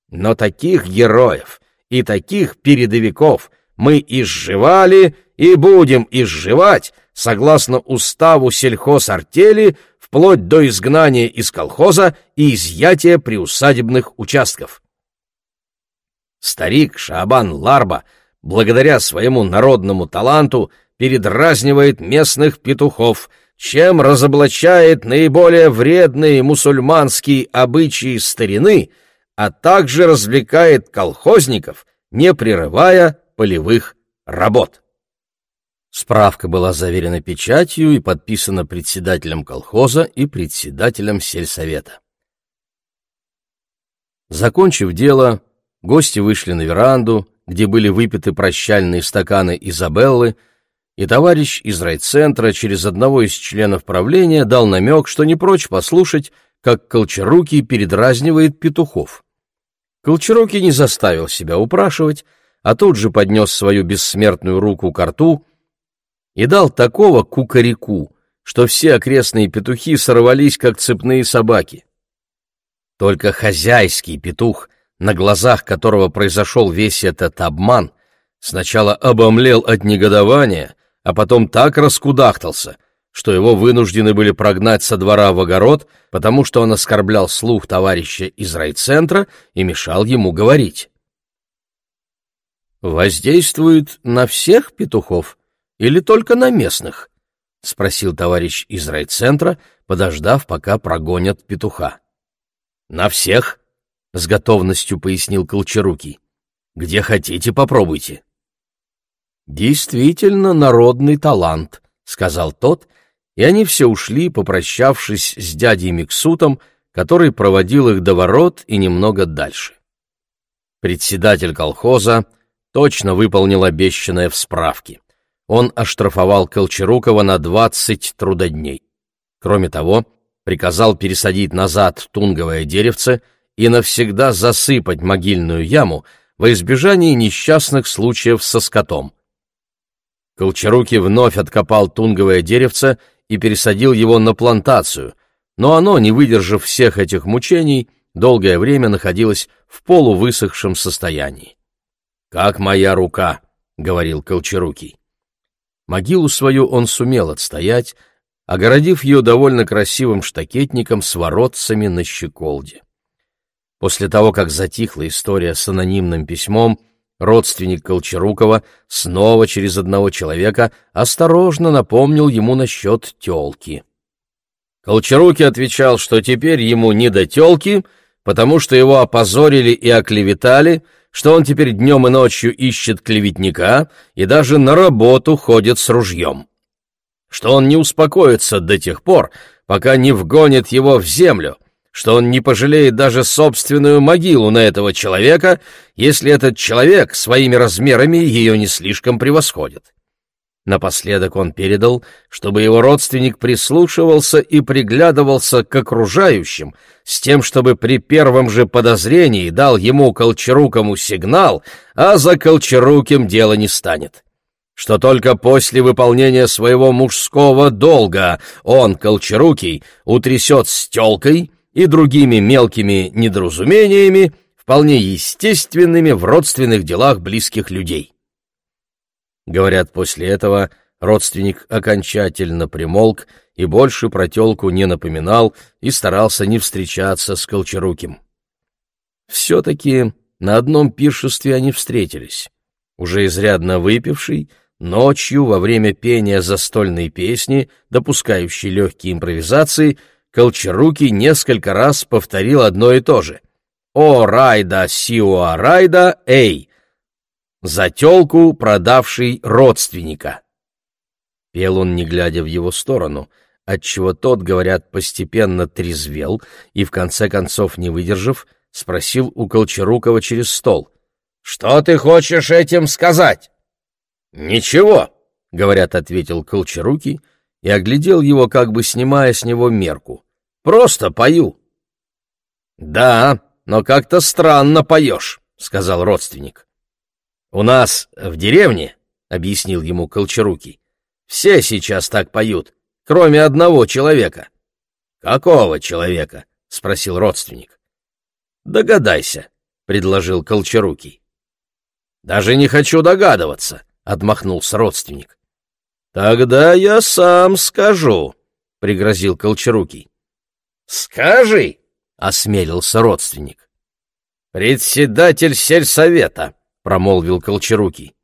Но таких героев и таких передовиков мы изживали и будем изживать, согласно уставу сельхозартели, вплоть до изгнания из колхоза и изъятия приусадебных участков. Старик Шабан Ларба, благодаря своему народному таланту, передразнивает местных петухов, чем разоблачает наиболее вредные мусульманские обычаи старины, а также развлекает колхозников, не прерывая полевых работ. Справка была заверена печатью и подписана председателем колхоза и председателем сельсовета. Закончив дело, гости вышли на веранду, где были выпиты прощальные стаканы Изабеллы, и товарищ из райцентра через одного из членов правления дал намек, что не прочь послушать, как Колчарукий передразнивает петухов. Колчарукий не заставил себя упрашивать, а тут же поднес свою бессмертную руку к рту и дал такого кукареку, что все окрестные петухи сорвались, как цепные собаки. Только хозяйский петух, на глазах которого произошел весь этот обман, сначала обомлел от негодования, а потом так раскудахтался, что его вынуждены были прогнать со двора в огород, потому что он оскорблял слух товарища из райцентра и мешал ему говорить. «Воздействует на всех петухов?» или только на местных? — спросил товарищ из райцентра, подождав, пока прогонят петуха. — На всех, — с готовностью пояснил Колчарукий. — Где хотите, попробуйте. — Действительно народный талант, — сказал тот, и они все ушли, попрощавшись с дядей Миксутом, который проводил их до ворот и немного дальше. Председатель колхоза точно выполнил обещанное в справке он оштрафовал Колчарукова на 20 трудодней. Кроме того, приказал пересадить назад тунговое деревце и навсегда засыпать могильную яму во избежание несчастных случаев со скотом. Колчаруки вновь откопал тунговое деревце и пересадил его на плантацию, но оно, не выдержав всех этих мучений, долгое время находилось в полувысохшем состоянии. «Как моя рука», — говорил Колчарукий. Могилу свою он сумел отстоять, огородив ее довольно красивым штакетником с воротцами на щеколде. После того, как затихла история с анонимным письмом, родственник Колчарукова снова через одного человека осторожно напомнил ему насчет телки. Колчаруки отвечал, что теперь ему не до телки, потому что его опозорили и оклеветали — что он теперь днем и ночью ищет клеветника и даже на работу ходит с ружьем. Что он не успокоится до тех пор, пока не вгонит его в землю, что он не пожалеет даже собственную могилу на этого человека, если этот человек своими размерами ее не слишком превосходит. Напоследок он передал, чтобы его родственник прислушивался и приглядывался к окружающим, с тем, чтобы при первом же подозрении дал ему Колчарукому сигнал, а за Колчаруким дело не станет. Что только после выполнения своего мужского долга он, Колчарукий, утрясет с и другими мелкими недоразумениями, вполне естественными в родственных делах близких людей. Говорят, после этого родственник окончательно примолк и больше про тёлку не напоминал и старался не встречаться с Колчаруким. Все-таки на одном пиршестве они встретились. Уже изрядно выпивший, ночью во время пения застольной песни, допускающей легкие импровизации, Колчарукий несколько раз повторил одно и то же. «О, райда, сиуа, райда, эй!» за телку, продавший родственника. Пел он, не глядя в его сторону, отчего тот, говорят, постепенно трезвел и, в конце концов, не выдержав, спросил у Колчарукова через стол. — Что ты хочешь этим сказать? — Ничего, — говорят, ответил Колчарукий и оглядел его, как бы снимая с него мерку. — Просто пою. — Да, но как-то странно поешь, — сказал родственник. «У нас в деревне, — объяснил ему Колчарукий, — все сейчас так поют, кроме одного человека». «Какого человека?» — спросил родственник. «Догадайся», — предложил Колчарукий. Даже не хочу догадываться, — отмахнулся родственник. Тогда я сам скажу, — пригрозил Колчарукий. Скажи, — осмелился родственник. Председатель сельсовета, — промолвил Колчарукий.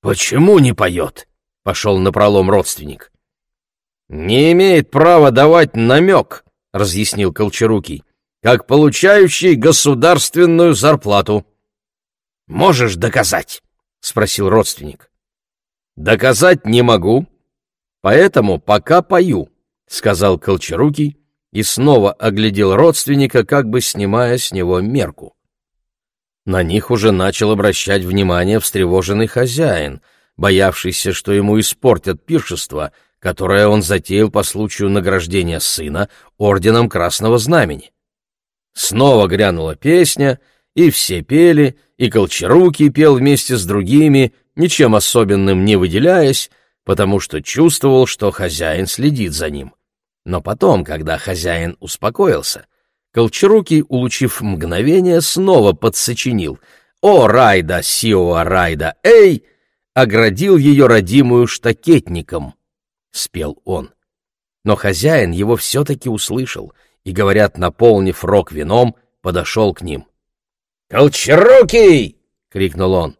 Почему не поет? — пошел напролом родственник. Не имеет права давать намек, — разъяснил Колчарукий, — как получающий государственную зарплату. «Можешь доказать?» — спросил родственник. «Доказать не могу, поэтому пока пою», — сказал Колчарукий и снова оглядел родственника, как бы снимая с него мерку. На них уже начал обращать внимание встревоженный хозяин, боявшийся, что ему испортят пиршество, которое он затеял по случаю награждения сына орденом Красного Знамени. Снова грянула песня, и все пели — и Колчарукий пел вместе с другими, ничем особенным не выделяясь, потому что чувствовал, что хозяин следит за ним. Но потом, когда хозяин успокоился, Колчарукий, улучив мгновение, снова подсочинил «О, Райда, Сиоа Райда, эй!» оградил ее родимую штакетником, — спел он. Но хозяин его все-таки услышал и, говорят, наполнив рог вином, подошел к ним. «Колчарукий!» — крикнул он.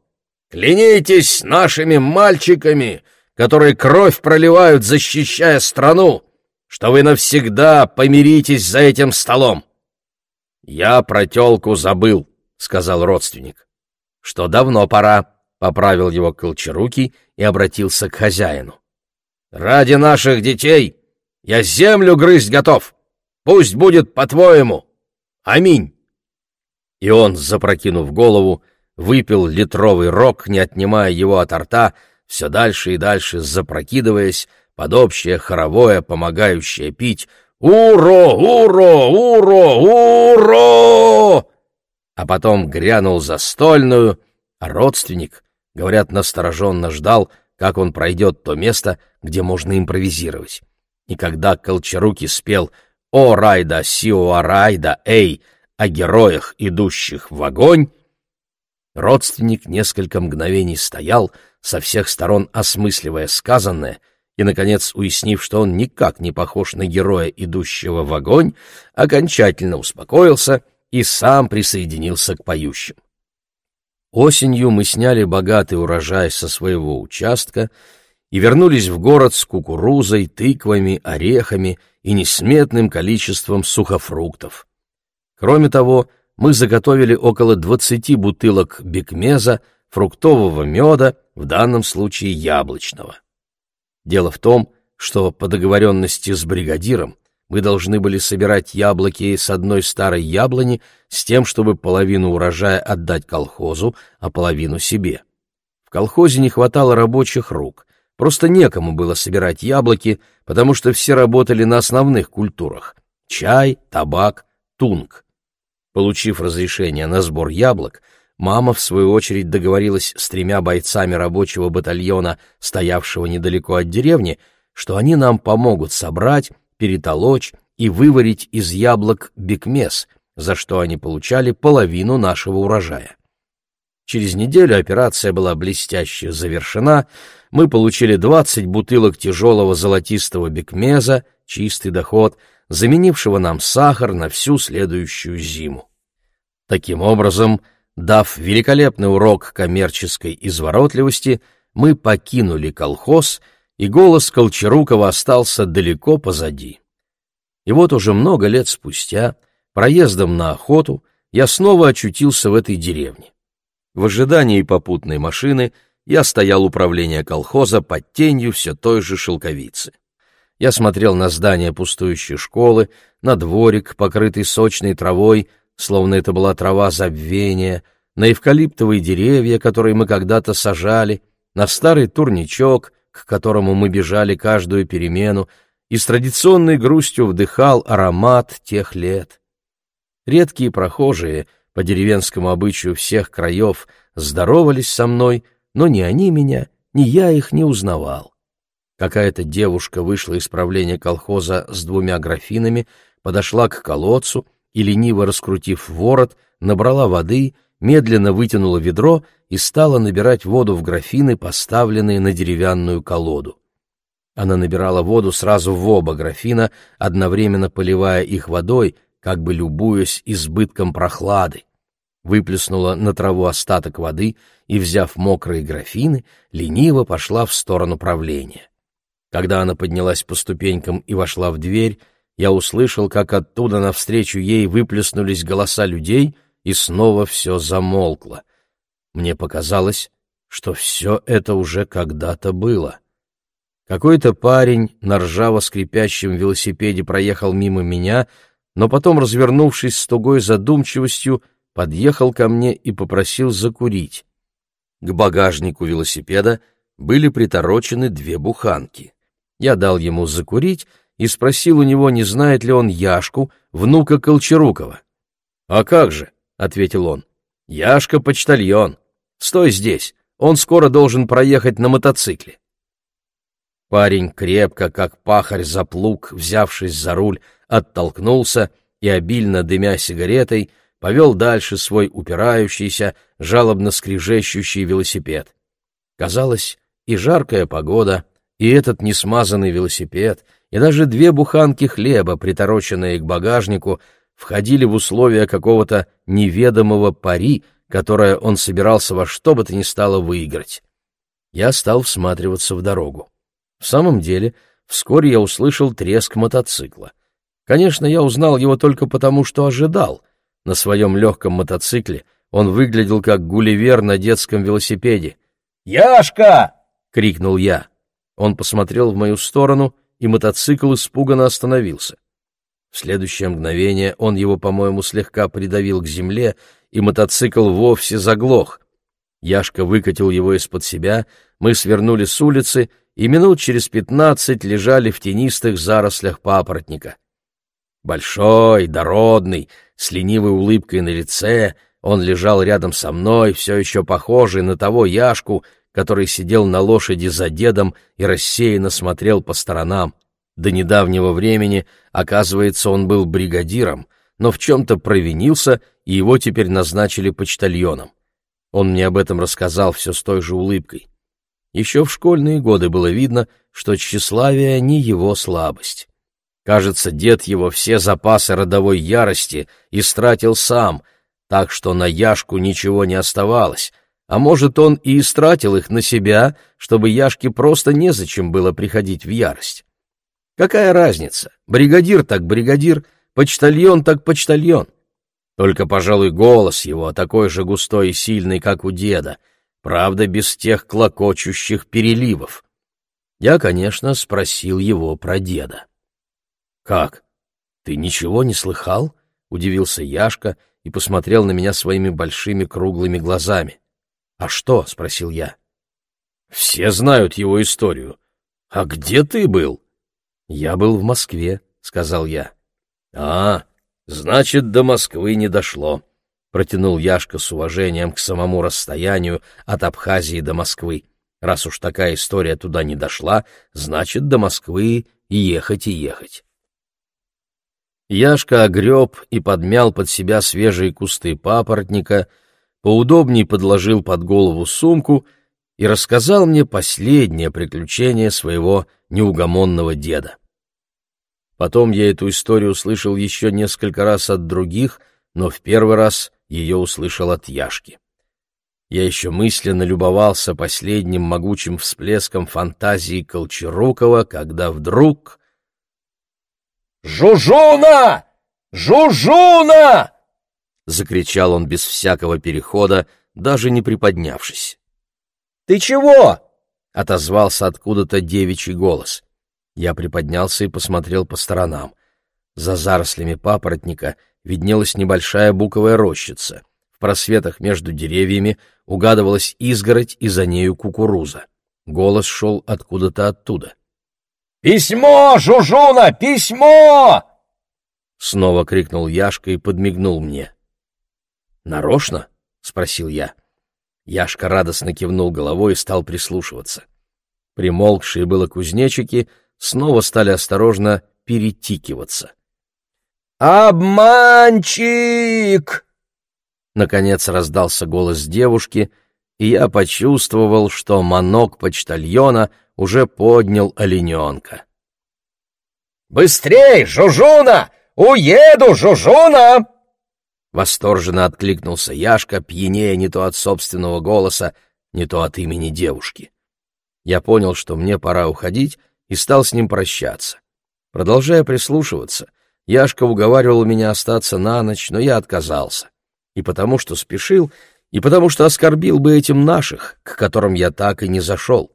«Клянитесь нашими мальчиками, которые кровь проливают, защищая страну, что вы навсегда помиритесь за этим столом!» «Я про тёлку забыл», — сказал родственник. «Что давно пора», — поправил его Колчарукий и обратился к хозяину. «Ради наших детей я землю грызть готов. Пусть будет по-твоему. Аминь». И он, запрокинув голову, выпил литровый рог, не отнимая его от рта, все дальше и дальше запрокидываясь, под общее хоровое, помогающее пить «Уро! Уро! Уро! Уро!» А потом грянул застольную, а родственник, говорят, настороженно ждал, как он пройдет то место, где можно импровизировать. И когда Колчаруки спел «О, Райда, Сио, Райда, эй!» о героях, идущих в огонь, родственник несколько мгновений стоял, со всех сторон осмысливая сказанное, и, наконец, уяснив, что он никак не похож на героя, идущего в огонь, окончательно успокоился и сам присоединился к поющим. Осенью мы сняли богатый урожай со своего участка и вернулись в город с кукурузой, тыквами, орехами и несметным количеством сухофруктов. Кроме того, мы заготовили около 20 бутылок бекмеза, фруктового меда, в данном случае яблочного. Дело в том, что по договоренности с бригадиром мы должны были собирать яблоки с одной старой яблони с тем, чтобы половину урожая отдать колхозу, а половину себе. В колхозе не хватало рабочих рук, просто некому было собирать яблоки, потому что все работали на основных культурах — чай, табак, тунг. Получив разрешение на сбор яблок, мама, в свою очередь, договорилась с тремя бойцами рабочего батальона, стоявшего недалеко от деревни, что они нам помогут собрать, перетолочь и выварить из яблок бекмес, за что они получали половину нашего урожая. Через неделю операция была блестяще завершена, мы получили 20 бутылок тяжелого золотистого бекмеза, чистый доход, заменившего нам сахар на всю следующую зиму. Таким образом, дав великолепный урок коммерческой изворотливости, мы покинули колхоз, и голос Колчарукова остался далеко позади. И вот уже много лет спустя, проездом на охоту, я снова очутился в этой деревне. В ожидании попутной машины я стоял управления колхоза под тенью все той же шелковицы. Я смотрел на здание пустующей школы, на дворик, покрытый сочной травой, словно это была трава забвения, на эвкалиптовые деревья, которые мы когда-то сажали, на старый турничок, к которому мы бежали каждую перемену, и с традиционной грустью вдыхал аромат тех лет. Редкие прохожие, по деревенскому обычаю всех краев, здоровались со мной, но ни они меня, ни я их не узнавал. Какая-то девушка вышла из правления колхоза с двумя графинами, подошла к колодцу — и, лениво раскрутив ворот, набрала воды медленно вытянула ведро и стала набирать воду в графины, поставленные на деревянную колоду. Она набирала воду сразу в оба графина, одновременно поливая их водой, как бы любуясь избытком прохлады. Выплеснула на траву остаток воды и, взяв мокрые графины, лениво пошла в сторону правления. Когда она поднялась по ступенькам и вошла в дверь, я услышал, как оттуда навстречу ей выплеснулись голоса людей, и снова все замолкло. Мне показалось, что все это уже когда-то было. Какой-то парень на ржаво-скрипящем велосипеде проехал мимо меня, но потом, развернувшись с тугой задумчивостью, подъехал ко мне и попросил закурить. К багажнику велосипеда были приторочены две буханки. Я дал ему закурить и спросил у него, не знает ли он Яшку, внука Колчарукова. «А как же?» — ответил он. «Яшка — почтальон. Стой здесь, он скоро должен проехать на мотоцикле». Парень крепко, как пахарь за плуг, взявшись за руль, оттолкнулся и, обильно дымя сигаретой, повел дальше свой упирающийся, жалобно скрежещущий велосипед. Казалось, и жаркая погода, и этот несмазанный велосипед, и даже две буханки хлеба, притороченные к багажнику, входили в условия какого-то неведомого пари, которое он собирался во что бы то ни стало выиграть. Я стал всматриваться в дорогу. В самом деле, вскоре я услышал треск мотоцикла. Конечно, я узнал его только потому, что ожидал. На своем легком мотоцикле он выглядел как гулливер на детском велосипеде. «Яшка!» — крикнул я. Он посмотрел в мою сторону, и мотоцикл испуганно остановился. В следующее мгновение он его, по-моему, слегка придавил к земле, и мотоцикл вовсе заглох. Яшка выкатил его из-под себя, мы свернули с улицы и минут через пятнадцать лежали в тенистых зарослях папоротника. Большой, дородный, с ленивой улыбкой на лице, он лежал рядом со мной, все еще похожий на того Яшку, который сидел на лошади за дедом и рассеянно смотрел по сторонам. До недавнего времени, оказывается, он был бригадиром, но в чем-то провинился, и его теперь назначили почтальоном. Он мне об этом рассказал все с той же улыбкой. Еще в школьные годы было видно, что тщеславие не его слабость. Кажется, дед его все запасы родовой ярости истратил сам, так что на Яшку ничего не оставалось, а может, он и истратил их на себя, чтобы Яшке просто незачем было приходить в ярость. Какая разница? Бригадир так бригадир, почтальон так почтальон. Только, пожалуй, голос его такой же густой и сильный, как у деда, правда, без тех клокочущих переливов. Я, конечно, спросил его про деда. «Как? Ты ничего не слыхал?» — удивился Яшка и посмотрел на меня своими большими круглыми глазами. «А что?» — спросил я. «Все знают его историю. А где ты был?» «Я был в Москве», — сказал я. «А, значит, до Москвы не дошло», — протянул Яшка с уважением к самому расстоянию от Абхазии до Москвы. «Раз уж такая история туда не дошла, значит, до Москвы ехать и ехать». Яшка огреб и подмял под себя свежие кусты папоротника, поудобней подложил под голову сумку и рассказал мне последнее приключение своего неугомонного деда. Потом я эту историю услышал еще несколько раз от других, но в первый раз ее услышал от Яшки. Я еще мысленно любовался последним могучим всплеском фантазии Колчарукова, когда вдруг «Жужуна! Жужуна!» — закричал он без всякого перехода, даже не приподнявшись. «Ты чего?» — отозвался откуда-то девичий голос. Я приподнялся и посмотрел по сторонам. За зарослями папоротника виднелась небольшая буковая рощица. В просветах между деревьями угадывалась изгородь и за нею кукуруза. Голос шел откуда-то оттуда. «Письмо, Жужуна, письмо!» Снова крикнул Яшка и подмигнул мне. «Нарочно?» — спросил я. Яшка радостно кивнул головой и стал прислушиваться. Примолкшие было кузнечики снова стали осторожно перетикиваться. «Обманщик!» Наконец раздался голос девушки, и я почувствовал, что манок почтальона уже поднял олененка. «Быстрей, Жужуна! Уеду, Жужуна!» Восторженно откликнулся Яшка, пьянее не то от собственного голоса, не то от имени девушки. Я понял, что мне пора уходить, и стал с ним прощаться. Продолжая прислушиваться, Яшка уговаривал меня остаться на ночь, но я отказался. И потому что спешил, и потому что оскорбил бы этим наших, к которым я так и не зашел.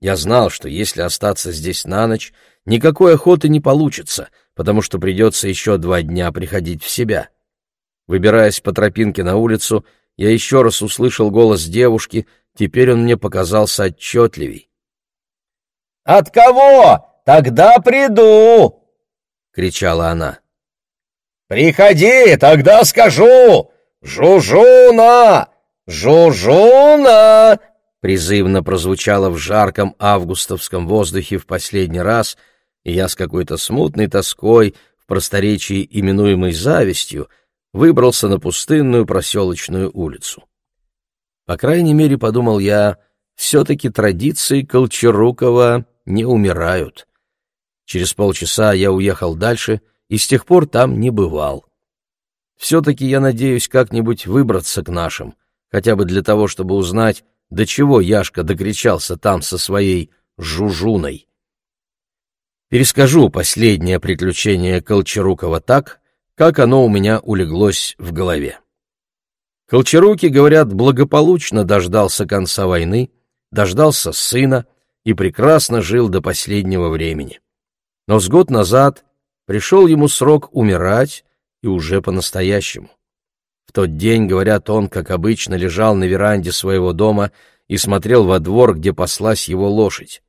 Я знал, что если остаться здесь на ночь, никакой охоты не получится, потому что придется еще два дня приходить в себя. Выбираясь по тропинке на улицу, я еще раз услышал голос девушки, теперь он мне показался отчетливей. «От кого? Тогда приду!» — кричала она. «Приходи, тогда скажу! Жужуна! Жужуна!» Призывно прозвучало в жарком августовском воздухе в последний раз, и я с какой-то смутной тоской, в просторечии именуемой завистью, выбрался на пустынную проселочную улицу. По крайней мере, подумал я, все-таки традиции Колчарукова не умирают. Через полчаса я уехал дальше и с тех пор там не бывал. Все-таки я надеюсь как-нибудь выбраться к нашим, хотя бы для того, чтобы узнать, до чего Яшка докричался там со своей жужуной. Перескажу последнее приключение Колчарукова так, как оно у меня улеглось в голове. Колчаруки, говорят, благополучно дождался конца войны, дождался сына, и прекрасно жил до последнего времени. Но с год назад пришел ему срок умирать, и уже по-настоящему. В тот день, говорят, он, как обычно, лежал на веранде своего дома и смотрел во двор, где паслась его лошадь.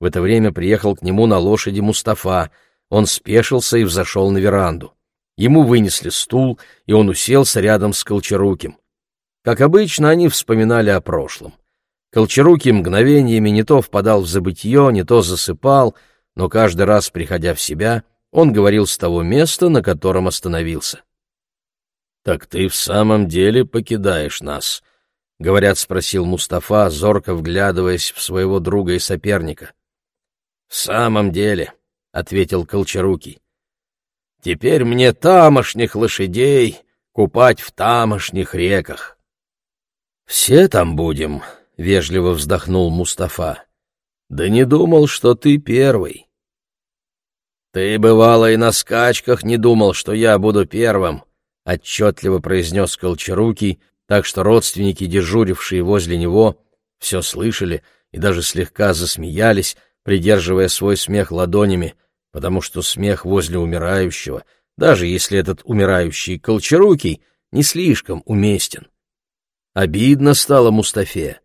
В это время приехал к нему на лошади Мустафа, он спешился и взошел на веранду. Ему вынесли стул, и он уселся рядом с Колчаруким. Как обычно, они вспоминали о прошлом. Колчарукий мгновениями не то впадал в забытье, не то засыпал, но каждый раз, приходя в себя, он говорил с того места, на котором остановился. «Так ты в самом деле покидаешь нас?» — говорят, спросил Мустафа, зорко вглядываясь в своего друга и соперника. «В самом деле», — ответил Колчарукий. «Теперь мне тамошних лошадей купать в тамошних реках». «Все там будем», — вежливо вздохнул Мустафа. «Да не думал, что ты первый». «Ты, бывало, и на скачках не думал, что я буду первым», — отчетливо произнес Колчарукий, так что родственники, дежурившие возле него, все слышали и даже слегка засмеялись, придерживая свой смех ладонями, потому что смех возле умирающего, даже если этот умирающий Колчарукий, не слишком уместен. Обидно стало Мустафе.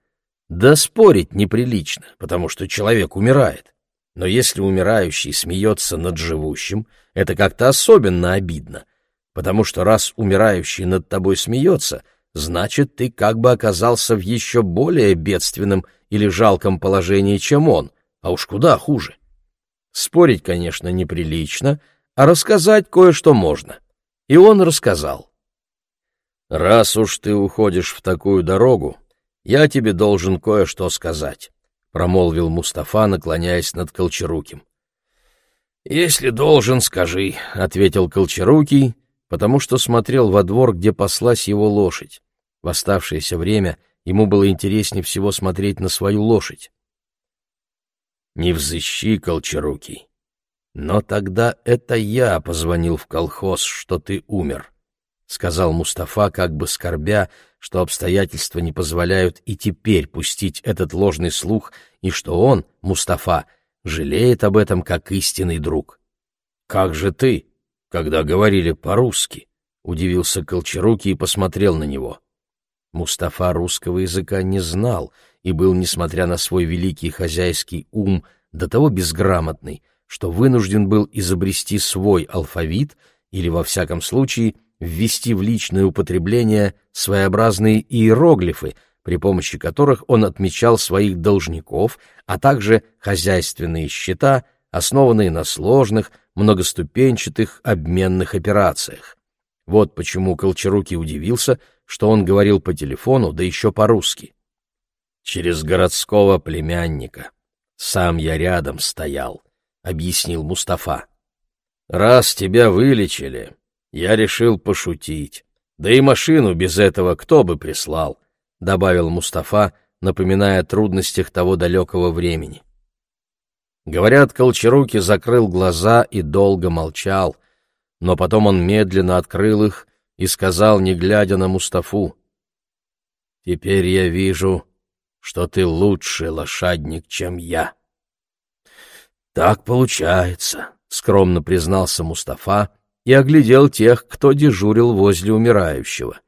Да спорить неприлично, потому что человек умирает. Но если умирающий смеется над живущим, это как-то особенно обидно, потому что раз умирающий над тобой смеется, значит, ты как бы оказался в еще более бедственном или жалком положении, чем он, а уж куда хуже. Спорить, конечно, неприлично, а рассказать кое-что можно. И он рассказал. «Раз уж ты уходишь в такую дорогу, я тебе должен кое-что сказать», — промолвил Мустафа, наклоняясь над Колчаруким. «Если должен, скажи», — ответил Колчарукий, потому что смотрел во двор, где паслась его лошадь. В оставшееся время ему было интереснее всего смотреть на свою лошадь. «Не взыщи, Колчарукий. Но тогда это я позвонил в колхоз, что ты умер», — сказал Мустафа, как бы скорбя, что обстоятельства не позволяют и теперь пустить этот ложный слух, и что он, Мустафа, жалеет об этом как истинный друг. «Как же ты, когда говорили по-русски?» — удивился Колчаруки и посмотрел на него. Мустафа русского языка не знал и был, несмотря на свой великий хозяйский ум, до того безграмотный, что вынужден был изобрести свой алфавит или, во всяком случае, ввести в личное употребление своеобразные иероглифы, при помощи которых он отмечал своих должников, а также хозяйственные счета, основанные на сложных, многоступенчатых обменных операциях. Вот почему Колчаруки удивился, что он говорил по телефону, да еще по-русски. «Через городского племянника. Сам я рядом стоял», — объяснил Мустафа. «Раз тебя вылечили, я решил пошутить. Да и машину без этого кто бы прислал?» — добавил Мустафа, напоминая о трудностях того далекого времени. Говорят, Колчаруки закрыл глаза и долго молчал, но потом он медленно открыл их и сказал, не глядя на Мустафу, «Теперь я вижу, что ты лучший лошадник, чем я». «Так получается», — скромно признался Мустафа и оглядел тех, кто дежурил возле умирающего.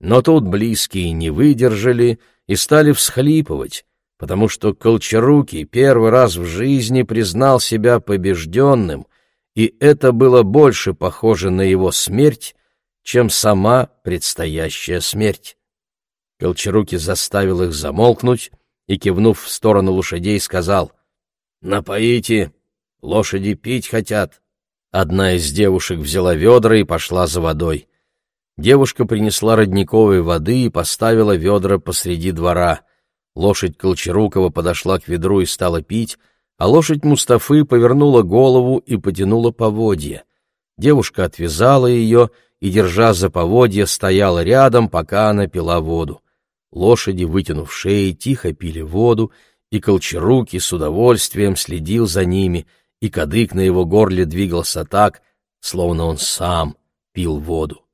Но тут близкие не выдержали и стали всхлипывать, потому что Колчарукий первый раз в жизни признал себя побежденным, и это было больше похоже на его смерть, чем сама предстоящая смерть. Колчаруки заставил их замолкнуть и, кивнув в сторону лошадей, сказал «Напоите, лошади пить хотят». Одна из девушек взяла ведра и пошла за водой. Девушка принесла родниковой воды и поставила ведра посреди двора. Лошадь Колчарукова подошла к ведру и стала пить, а лошадь Мустафы повернула голову и потянула поводья. Девушка отвязала ее и, держа за поводья, стояла рядом, пока она пила воду. Лошади, вытянув шеи, тихо пили воду, и Колчаруки с удовольствием следил за ними, и кадык на его горле двигался так, словно он сам пил воду.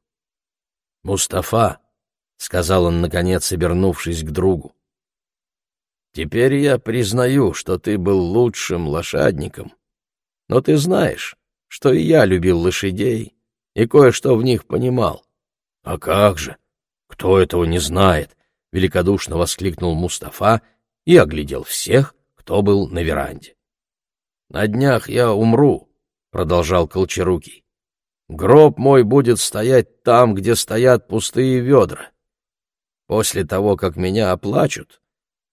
«Мустафа», — сказал он, наконец, обернувшись к другу, Теперь я признаю, что ты был лучшим лошадником. Но ты знаешь, что и я любил лошадей и кое-что в них понимал. — А как же? Кто этого не знает? — великодушно воскликнул Мустафа и оглядел всех, кто был на веранде. — На днях я умру, — продолжал Колчарукий. — Гроб мой будет стоять там, где стоят пустые ведра. После того, как меня оплачут,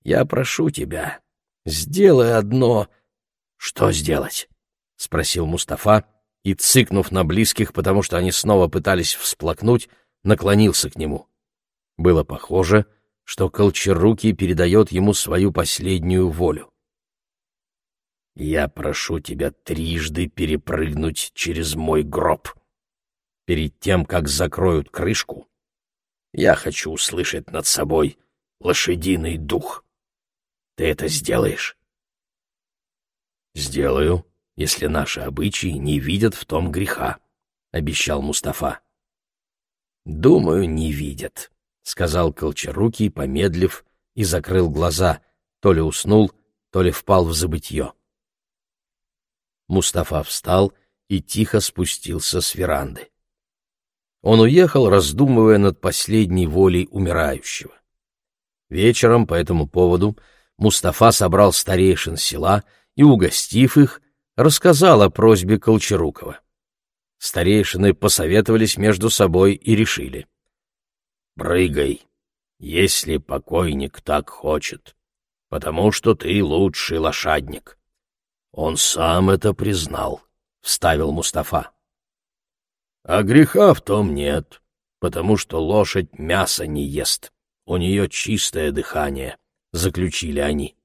я прошу тебя, сделай одно. Что сделать? спросил Мустафа и, цыкнув на близких, потому что они снова пытались всплакнуть, наклонился к нему. Было похоже, что Колчарукий передает ему свою последнюю волю. «Я прошу тебя трижды перепрыгнуть через мой гроб. Перед тем, как закроют крышку, я хочу услышать над собой лошадиный дух». Ты это сделаешь? Сделаю, если наши обычаи не видят в том греха, обещал Мустафа. Думаю, не видят, сказал Колчарукий, помедлив и закрыл глаза, то ли уснул, то ли впал в забытье. Мустафа встал и тихо спустился с веранды. Он уехал, раздумывая над последней волей умирающего. Вечером по этому поводу Мустафа собрал старейшин села и, угостив их, рассказал о просьбе Колчарукова. Старейшины посоветовались между собой и решили. «Прыгай, если покойник так хочет, потому что ты лучший лошадник». «Он сам это признал», — вставил Мустафа. «А греха в том нет, потому что лошадь мясо не ест, у нее чистое дыхание. — заключили они.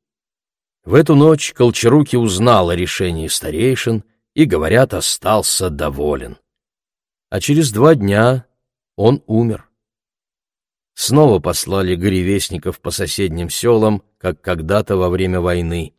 В эту ночь Колчаруки узнал о решении старейшин и, говорят, остался доволен. А через два дня он умер. Снова послали горевестников по соседним селам, как когда-то во время войны.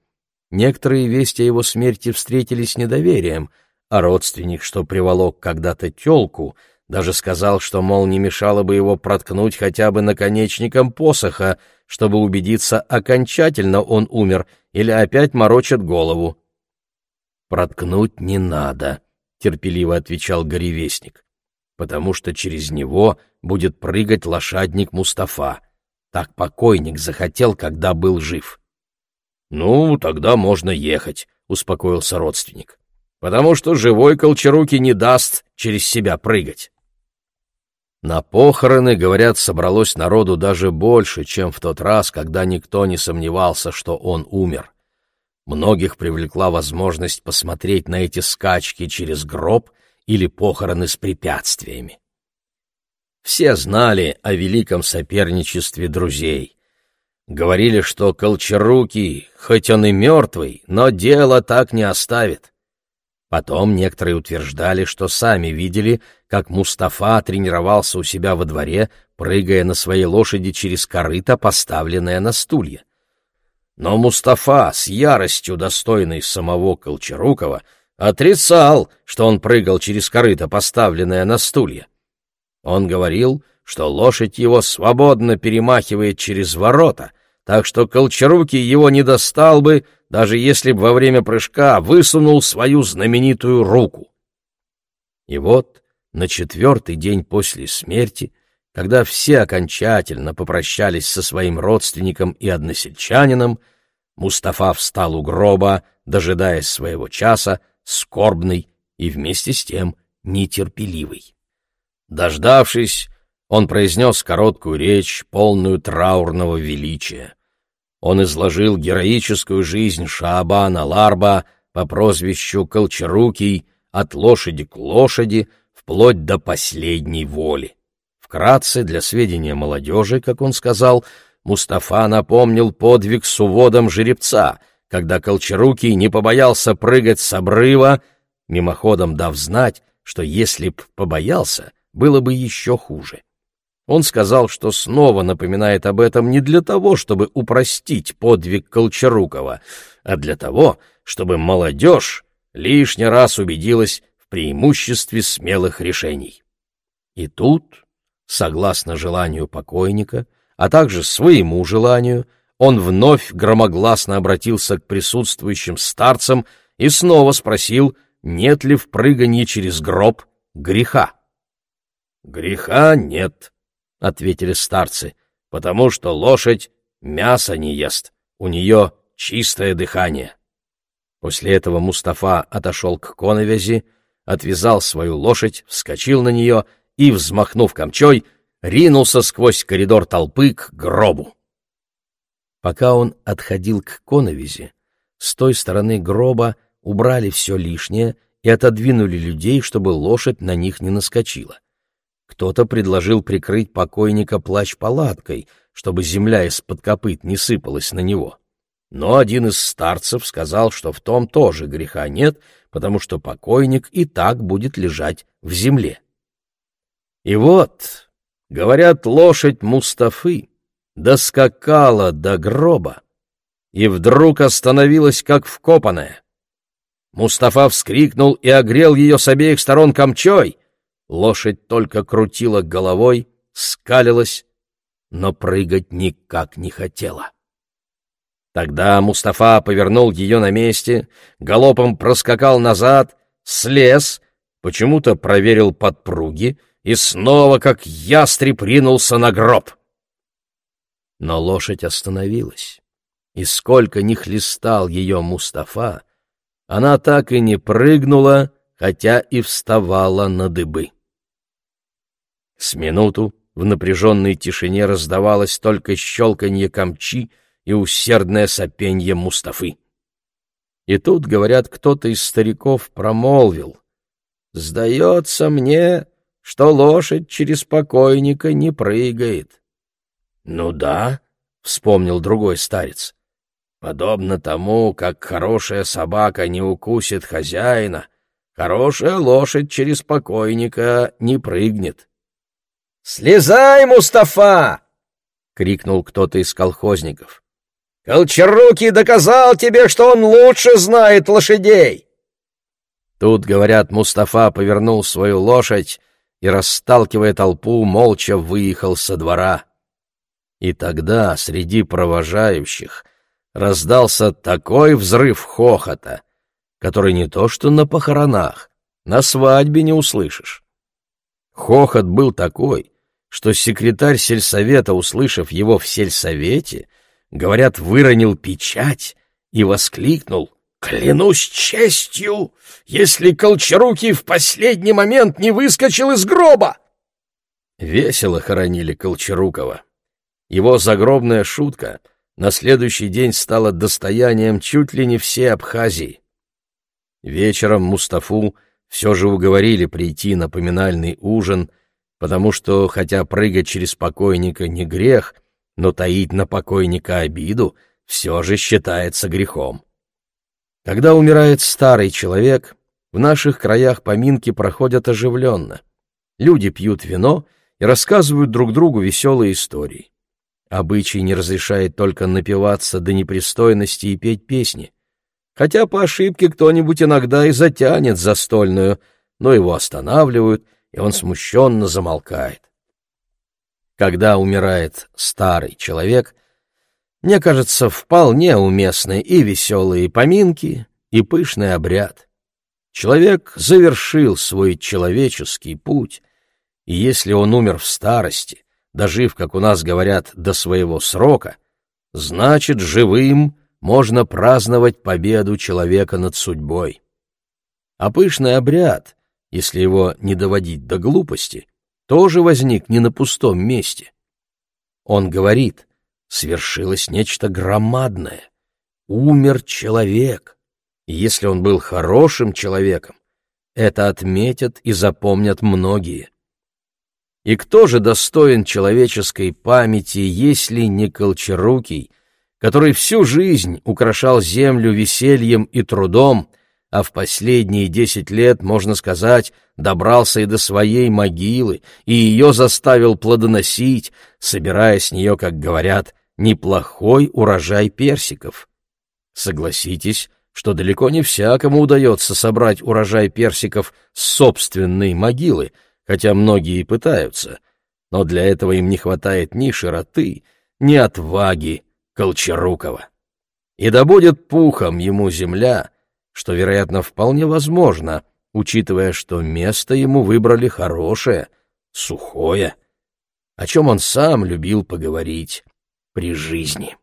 Некоторые вести о его смерти встретились с недоверием, а родственник, что приволок когда-то телку, даже сказал, что, мол, не мешало бы его проткнуть хотя бы наконечником посоха, чтобы убедиться, окончательно он умер или опять морочит голову. «Проткнуть не надо», — терпеливо отвечал горевестник, «потому что через него будет прыгать лошадник Мустафа. Так покойник захотел, когда был жив». «Ну, тогда можно ехать», — успокоился родственник, «потому что живой колчаруки не даст через себя прыгать». На похороны, говорят, собралось народу даже больше, чем в тот раз, когда никто не сомневался, что он умер. Многих привлекла возможность посмотреть на эти скачки через гроб или похороны с препятствиями. Все знали о великом соперничестве друзей. Говорили, что Колчарукий, хоть он и мертвый, но дело так не оставит. Потом некоторые утверждали, что сами видели, как Мустафа тренировался у себя во дворе, прыгая на своей лошади через корыто, поставленное на стулья. Но Мустафа, с яростью достойной самого Колчарукова, отрицал, что он прыгал через корыто, поставленное на стулья. Он говорил, что лошадь его свободно перемахивает через ворота, так что Колчарукий его не достал бы, даже если б во время прыжка высунул свою знаменитую руку. И вот на четвертый день после смерти, когда все окончательно попрощались со своим родственником и односельчанином, Мустафа встал у гроба, дожидаясь своего часа, скорбный и вместе с тем нетерпеливый. Дождавшись, он произнес короткую речь, полную траурного величия. Он изложил героическую жизнь Шаабана Ларба по прозвищу Колчарукий от лошади к лошади, вплоть до последней воли. Вкратце, для сведения молодежи, как он сказал, Мустафа напомнил подвиг с уводом жеребца, когда Колчарукий не побоялся прыгать с обрыва, мимоходом дав знать, что если б побоялся, было бы еще хуже. Он сказал, что снова напоминает об этом не для того, чтобы упростить подвиг Колчарукова, а для того, чтобы молодежь лишний раз убедилась в преимуществе смелых решений. И тут, согласно желанию покойника, а также своему желанию, он вновь громогласно обратился к присутствующим старцам и снова спросил, нет ли в прыганье через гроб греха. «Греха нет», — ответили старцы, — «потому что лошадь мясо не ест, у нее чистое дыхание». После этого Мустафа отошел к коновязи, отвязал свою лошадь, вскочил на нее и, взмахнув камчой, ринулся сквозь коридор толпы к гробу. Пока он отходил к коновизи, с той стороны гроба убрали все лишнее и отодвинули людей, чтобы лошадь на них не наскочила. Кто-то предложил прикрыть покойника плащ-палаткой, чтобы земля из-под копыт не сыпалась на него. Но один из старцев сказал, что в том тоже греха нет, потому что покойник и так будет лежать в земле. И вот, говорят, лошадь Мустафы доскакала до гроба и вдруг остановилась как вкопанная. Мустафа вскрикнул и огрел ее с обеих сторон камчой — Лошадь только крутила головой, скалилась, но прыгать никак не хотела. Тогда Мустафа повернул ее на месте, галопом проскакал назад, слез, почему-то проверил подпруги и снова, как ястреб, ринулся на гроб. Но лошадь остановилась, и сколько ни хлестал ее Мустафа, она так и не прыгнула, хотя и вставала на дыбы. С минуту в напряженной тишине раздавалось только щелканье камчи и усердное сопенье Мустафы. И тут, говорят, кто-то из стариков промолвил. «Сдается мне, что лошадь через покойника не прыгает». «Ну да», — вспомнил другой старец, — «подобно тому, как хорошая собака не укусит хозяина, хорошая лошадь через покойника не прыгнет». «Слезай, Мустафа!» — крикнул кто-то из колхозников. «Колчарукий доказал тебе, что он лучше знает лошадей!» Тут, говорят, Мустафа повернул свою лошадь и, расталкивая толпу, молча выехал со двора. И тогда среди провожающих раздался такой взрыв хохота, который не то что на похоронах, на свадьбе не услышишь. Хохот был такой, что секретарь сельсовета, услышав его в сельсовете, говорят, выронил печать и воскликнул «Клянусь честью, если Колчарукий в последний момент не выскочил из гроба!» Весело хоронили Колчарукова. Его загробная шутка на следующий день стала достоянием чуть ли не всей Абхазии. Вечером Мустафу все же уговорили прийти на поминальный ужин — потому что, хотя прыгать через покойника не грех, но таить на покойника обиду все же считается грехом. Когда умирает старый человек, в наших краях поминки проходят оживленно. Люди пьют вино и рассказывают друг другу веселые истории. Обычай не разрешает только напиваться до непристойности и петь песни. Хотя по ошибке кто-нибудь иногда и затянет застольную, но его останавливают, и он смущенно замолкает. Когда умирает старый человек, мне кажется, вполне уместны и веселые поминки, и пышный обряд. Человек завершил свой человеческий путь, и если он умер в старости, дожив, как у нас говорят, до своего срока, значит, живым можно праздновать победу человека над судьбой. А пышный обряд, если его не доводить до глупости, тоже возник не на пустом месте. Он говорит, свершилось нечто громадное. Умер человек. И если он был хорошим человеком, это отметят и запомнят многие. И кто же достоин человеческой памяти, если не Колчарукий, который всю жизнь украшал землю весельем и трудом, а в последние десять лет, можно сказать, добрался и до своей могилы, и ее заставил плодоносить, собирая с нее, как говорят, неплохой урожай персиков. Согласитесь, что далеко не всякому удается собрать урожай персиков с собственной могилы, хотя многие и пытаются, но для этого им не хватает ни широты, ни отваги Колчарукова. И да будет пухом ему земля, что, вероятно, вполне возможно, учитывая, что место ему выбрали хорошее, сухое, о чем он сам любил поговорить при жизни.